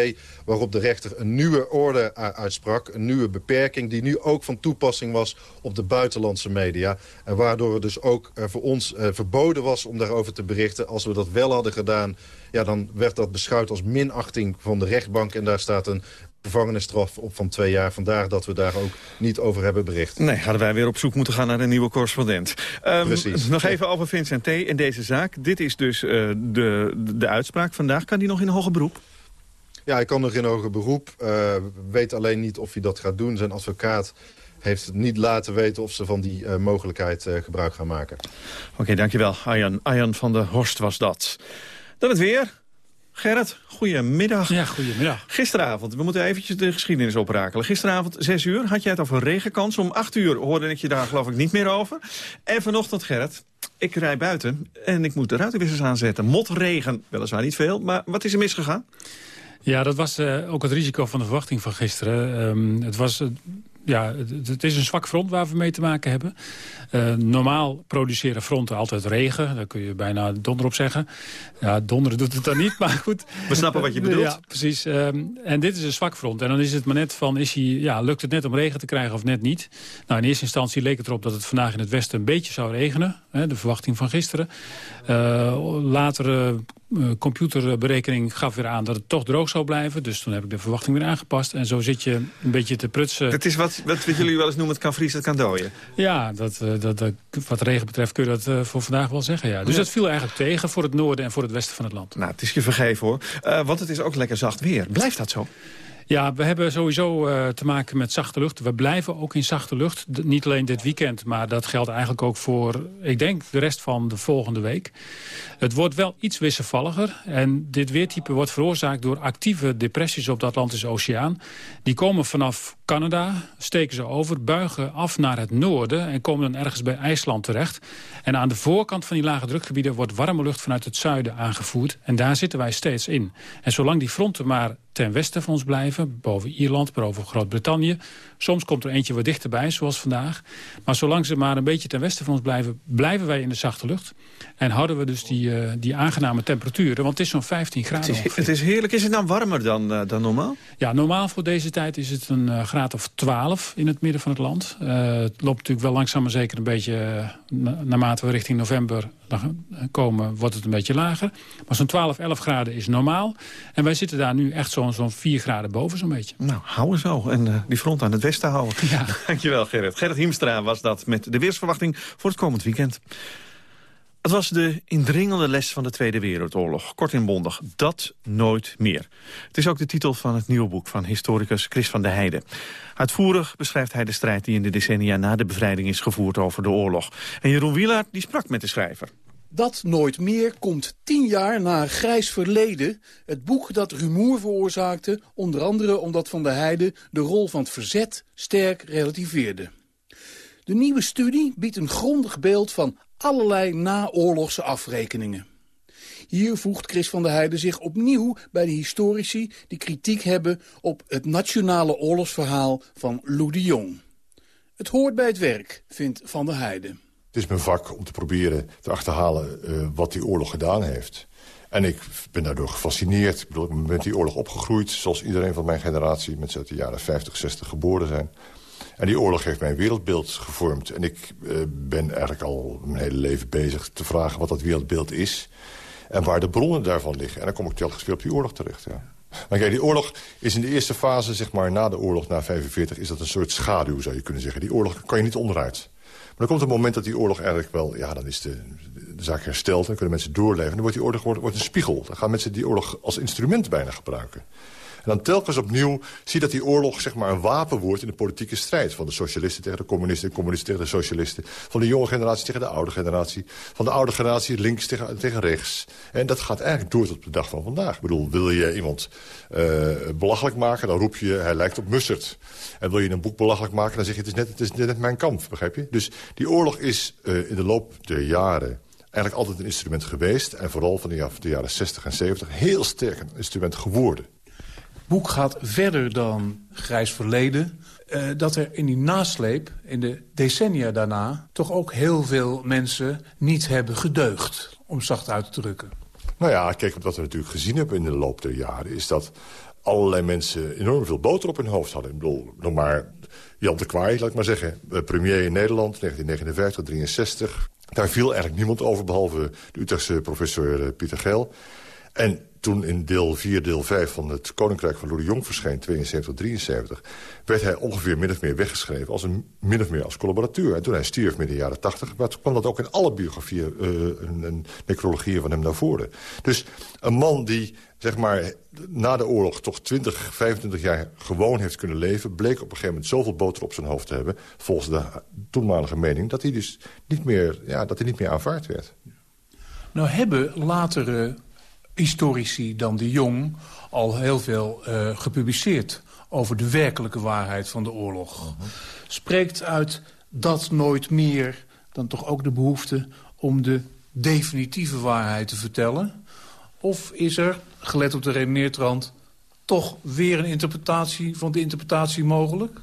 waarop de rechter een nieuwe orde uitsprak, een nieuwe beperking... die nu ook van toepassing was op de buitenlandse media. En waardoor het dus ook uh, voor ons uh, verboden was om daarover te berichten. Als we dat wel hadden gedaan, ja, dan werd dat beschouwd als minachting van de rechtbank. En daar staat een gevangenisstraf op van twee jaar. Vandaar dat we daar ook niet over hebben bericht. Nee, hadden wij weer op zoek moeten gaan naar een nieuwe correspondent. Um, Precies. Nog even over Vincent T. in deze zaak. Dit is dus uh, de, de uitspraak vandaag. Kan die nog in hoger beroep? Ja, hij kan nog in hoger beroep. Uh, weet alleen niet of hij dat gaat doen. Zijn advocaat heeft het niet laten weten of ze van die uh, mogelijkheid gebruik gaan maken. Oké, okay, dankjewel. Arjan, Arjan van der Horst was dat. Dan het weer. Gerrit, goedemiddag. Ja, goedemiddag. Gisteravond, we moeten eventjes de geschiedenis oprakelen. Gisteravond, 6 uur, had jij het over regenkans. Om 8 uur hoorde ik je daar geloof ik niet meer over. En vanochtend, Gerrit, ik rij buiten en ik moet de ruitenwissers aanzetten. Motregen, weliswaar niet veel, maar wat is er misgegaan? Ja, dat was uh, ook het risico van de verwachting van gisteren. Um, het was... Uh, ja, het, het, is een zwak front waar we mee te maken hebben. Uh, normaal produceren fronten altijd regen. Daar kun je bijna donder op zeggen. Ja, donderen doet het dan niet, maar goed. We snappen wat je bedoelt. Ja, precies. Um, en dit is een zwak front. En dan is het maar net van, is hij, ja, lukt het net om regen te krijgen of net niet? Nou, in eerste instantie leek het erop dat het vandaag in het westen een beetje zou regenen. Hè, de verwachting van gisteren. Uh, later uh, computerberekening gaf weer aan dat het toch droog zou blijven. Dus toen heb ik de verwachting weer aangepast. En zo zit je een beetje te prutsen. Het is wat, wat jullie wel eens noemen, het kan vriezen, het kan dooien. Ja, dat, uh, dat, dat, wat regen betreft kun je dat uh, voor vandaag wel zeggen. Ja. Dus ja. dat viel eigenlijk tegen voor het noorden en voor het westen van het land. Nou, het is je vergeven hoor. Uh, want het is ook lekker zacht weer. Blijft dat zo? Ja, we hebben sowieso uh, te maken met zachte lucht. We blijven ook in zachte lucht. Niet alleen dit weekend, maar dat geldt eigenlijk ook voor... ik denk de rest van de volgende week. Het wordt wel iets wisselvalliger. En dit weertype wordt veroorzaakt door actieve depressies op de Atlantische Oceaan. Die komen vanaf Canada, steken ze over, buigen af naar het noorden... en komen dan ergens bij IJsland terecht. En aan de voorkant van die lage drukgebieden wordt warme lucht vanuit het zuiden aangevoerd. En daar zitten wij steeds in. En zolang die fronten maar ten westen van ons blijven, boven Ierland, boven Groot-Brittannië. Soms komt er eentje wat dichterbij, zoals vandaag. Maar zolang ze maar een beetje ten westen van ons blijven, blijven wij in de zachte lucht. En houden we dus die, uh, die aangename temperaturen, want het is zo'n 15 graden het is, het is, heerlijk. Is het nou warmer dan, uh, dan normaal? Ja, normaal voor deze tijd is het een uh, graad of 12 in het midden van het land. het loopt natuurlijk wel langzaam maar zeker een beetje, na, naarmate we richting november komen, wordt het een beetje lager. Maar zo'n 12, 11 graden is normaal. En wij zitten daar nu echt zo'n zo'n 4 graden boven zo'n beetje. Nou, houden zo. En die front aan het westen houden. Ja. Dankjewel Gerrit. Gerrit Hiemstra was dat met de weersverwachting voor het komend weekend. Het was de indringende les van de Tweede Wereldoorlog. Kort en bondig, dat nooit meer. Het is ook de titel van het nieuwe boek van historicus Chris van der Heijden. Uitvoerig beschrijft hij de strijd die in de decennia na de bevrijding is gevoerd over de oorlog. En Jeroen Wielaert die sprak met de schrijver. Dat Nooit Meer komt tien jaar na Grijs Verleden. Het boek dat rumoer veroorzaakte, onder andere omdat Van der Heijden de rol van het verzet sterk relativeerde. De nieuwe studie biedt een grondig beeld van allerlei naoorlogse afrekeningen. Hier voegt Chris van der Heijden zich opnieuw bij de historici die kritiek hebben op het nationale oorlogsverhaal van Lou de Jong. Het hoort bij het werk, vindt Van der Heijden. Het is mijn vak om te proberen te achterhalen uh, wat die oorlog gedaan heeft. En ik ben daardoor gefascineerd. Ik bedoel, ik ben met die oorlog opgegroeid, zoals iedereen van mijn generatie... met z'n de jaren 50, 60 geboren zijn. En die oorlog heeft mijn wereldbeeld gevormd. En ik uh, ben eigenlijk al mijn hele leven bezig te vragen wat dat wereldbeeld is. En waar de bronnen daarvan liggen. En dan kom ik telkens weer op die oorlog terecht, ja. Maar kijk, die oorlog is in de eerste fase, zeg maar na de oorlog, na 45... is dat een soort schaduw, zou je kunnen zeggen. Die oorlog kan je niet onderuit. Dan komt het moment dat die oorlog eigenlijk wel... ja, dan is de, de zaak hersteld, dan kunnen mensen doorleven. Dan wordt die oorlog wordt een spiegel. Dan gaan mensen die oorlog als instrument bijna gebruiken. En dan telkens opnieuw zie je dat die oorlog zeg maar, een wapen wordt in de politieke strijd. Van de socialisten tegen de communisten, de communisten tegen de socialisten. Van de jonge generatie tegen de oude generatie. Van de oude generatie links tegen, tegen rechts. En dat gaat eigenlijk door tot de dag van vandaag. Ik bedoel, wil je iemand uh, belachelijk maken, dan roep je hij lijkt op Mussert. En wil je een boek belachelijk maken, dan zeg je het is net, het is net mijn kamp, begrijp je? Dus die oorlog is uh, in de loop der jaren eigenlijk altijd een instrument geweest. En vooral van de jaren 60 en 70 heel sterk een instrument geworden. Boek gaat verder dan grijs verleden. Uh, dat er in die nasleep, in de decennia daarna... toch ook heel veel mensen niet hebben gedeugd, om zacht uit te drukken. Nou ja, kijk, wat we natuurlijk gezien hebben in de loop der jaren... is dat allerlei mensen enorm veel boter op hun hoofd hadden. Ik bedoel, nog maar Jan de Kwaai, laat ik maar zeggen. Premier in Nederland, 1959, 63. Daar viel eigenlijk niemand over, behalve de Utrechtse professor eh, Pieter Geel. En toen in deel 4, deel 5 van het Koninkrijk van Louis Jong verscheen, 72, 73... werd hij ongeveer min of meer weggeschreven als een min of meer als collaborateur. En toen hij stierf midden jaren 80, kwam dat ook in alle biografieën en, en necrologieën van hem naar voren. Dus een man die zeg maar, na de oorlog toch 20, 25 jaar gewoon heeft kunnen leven... bleek op een gegeven moment zoveel boter op zijn hoofd te hebben... volgens de toenmalige mening, dat hij dus niet meer, ja, dat hij niet meer aanvaard werd. Nou hebben latere historici dan de Jong al heel veel uh, gepubliceerd... over de werkelijke waarheid van de oorlog. Uh -huh. Spreekt uit dat nooit meer dan toch ook de behoefte... om de definitieve waarheid te vertellen... Of is er, gelet op de redeneertrand... toch weer een interpretatie van de interpretatie mogelijk?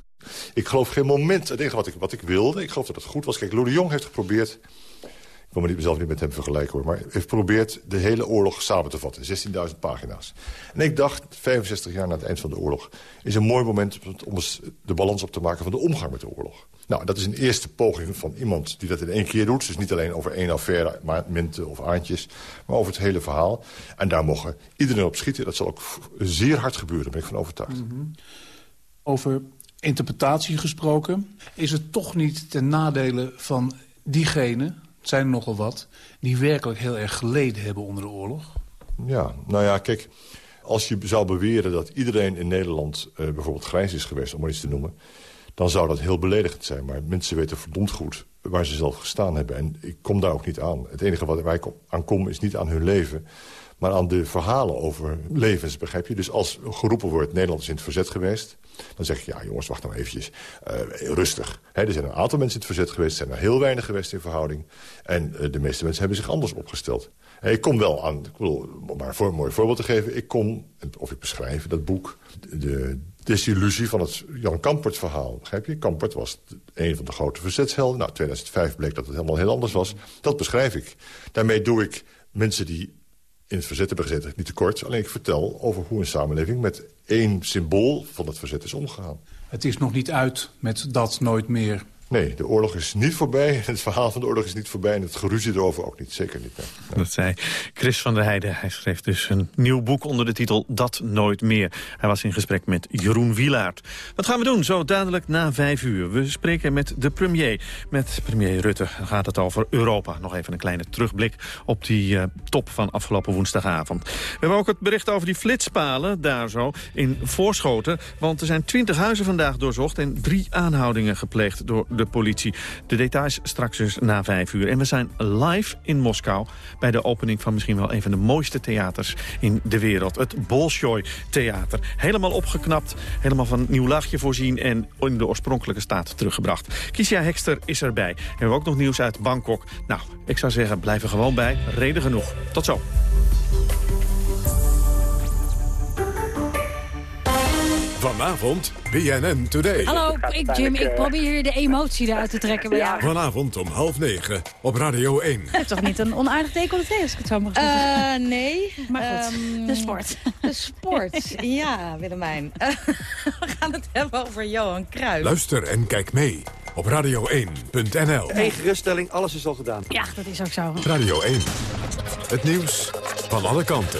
Ik geloof geen moment, het enige wat ik, wat ik wilde... ik geloof dat het goed was. Kijk, Louis de Jong heeft geprobeerd... wil niet, mezelf niet met hem vergelijken hoor... maar heeft geprobeerd de hele oorlog samen te vatten. 16.000 pagina's. En ik dacht, 65 jaar na het eind van de oorlog... is een mooi moment om de balans op te maken van de omgang met de oorlog. Nou, dat is een eerste poging van iemand die dat in één keer doet. Dus niet alleen over één affaire, minten of aantjes, maar over het hele verhaal. En daar mogen iedereen op schieten. Dat zal ook zeer hard gebeuren, daar ben ik van overtuigd. -hmm. Over interpretatie gesproken, is het toch niet ten nadele van diegenen, het zijn er nogal wat, die werkelijk heel erg geleden hebben onder de oorlog? Ja, nou ja, kijk, als je zou beweren dat iedereen in Nederland uh, bijvoorbeeld grijs is geweest, om maar iets te noemen dan zou dat heel beledigend zijn. Maar mensen weten verdomd goed waar ze zelf gestaan hebben. En ik kom daar ook niet aan. Het enige wat, waar ik aan kom is niet aan hun leven... maar aan de verhalen over levens, begrijp je? Dus als geroepen wordt, Nederland is in het verzet geweest... dan zeg je, ja jongens, wacht nou eventjes, uh, rustig. Er zijn een aantal mensen in het verzet geweest... er zijn er heel weinig geweest in verhouding. En uh, de meeste mensen hebben zich anders opgesteld. Ik kom wel aan, ik wil maar voor een mooi voorbeeld te geven... ik kom, of ik beschrijf dat boek... de desillusie van het Jan Kampert verhaal. Begrijp je? Kampert was een van de grote verzetshelden. Nou, 2005 bleek dat het helemaal heel anders was. Dat beschrijf ik. Daarmee doe ik mensen die in het verzet hebben gezeten niet tekort. Alleen ik vertel over hoe een samenleving met één symbool van het verzet is omgegaan. Het is nog niet uit met dat nooit meer. Nee, de oorlog is niet voorbij. Het verhaal van de oorlog is niet voorbij. En het geruzie erover ook niet. Zeker niet. Dat zei Chris van der Heijden. Hij schreef dus een nieuw boek onder de titel Dat Nooit Meer. Hij was in gesprek met Jeroen Wielaert. Wat gaan we doen? Zo dadelijk na vijf uur. We spreken met de premier. Met premier Rutte gaat het over Europa. Nog even een kleine terugblik op die uh, top van afgelopen woensdagavond. We hebben ook het bericht over die flitspalen daar zo in Voorschoten. Want er zijn twintig huizen vandaag doorzocht... en drie aanhoudingen gepleegd door de politie. De details straks dus na vijf uur. En we zijn live in Moskou bij de opening van misschien wel een van de mooiste theaters in de wereld. Het Bolshoi Theater. Helemaal opgeknapt, helemaal van nieuw lachje voorzien en in de oorspronkelijke staat teruggebracht. Kiesja Hekster is erbij. We hebben ook nog nieuws uit Bangkok. Nou, ik zou zeggen, blijf er gewoon bij. Reden genoeg. Tot zo. Vanavond BNN Today. Hallo, ik Jim. Ik probeer de emotie eruit te trekken bij jou. Vanavond om half negen op Radio 1. Je hebt toch niet een onaardig decolleté als ik het zo mag zeggen? Uh, nee. Maar goed, um, de sport. De sport, ja, Willemijn. Uh, we gaan het hebben over Johan Cruijff. Luister en kijk mee op radio1.nl. Eén geruststelling, alles is al gedaan. Ja, dat is ook zo. Radio 1. Het nieuws van alle kanten.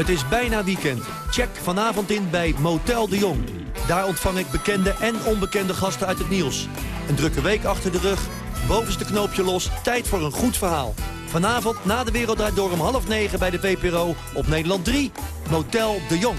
Het is bijna weekend. Check vanavond in bij Motel de Jong. Daar ontvang ik bekende en onbekende gasten uit het nieuws. Een drukke week achter de rug, bovenste knoopje los, tijd voor een goed verhaal. Vanavond na de Wereld Door om half negen bij de VPRO op Nederland 3. Motel de Jong.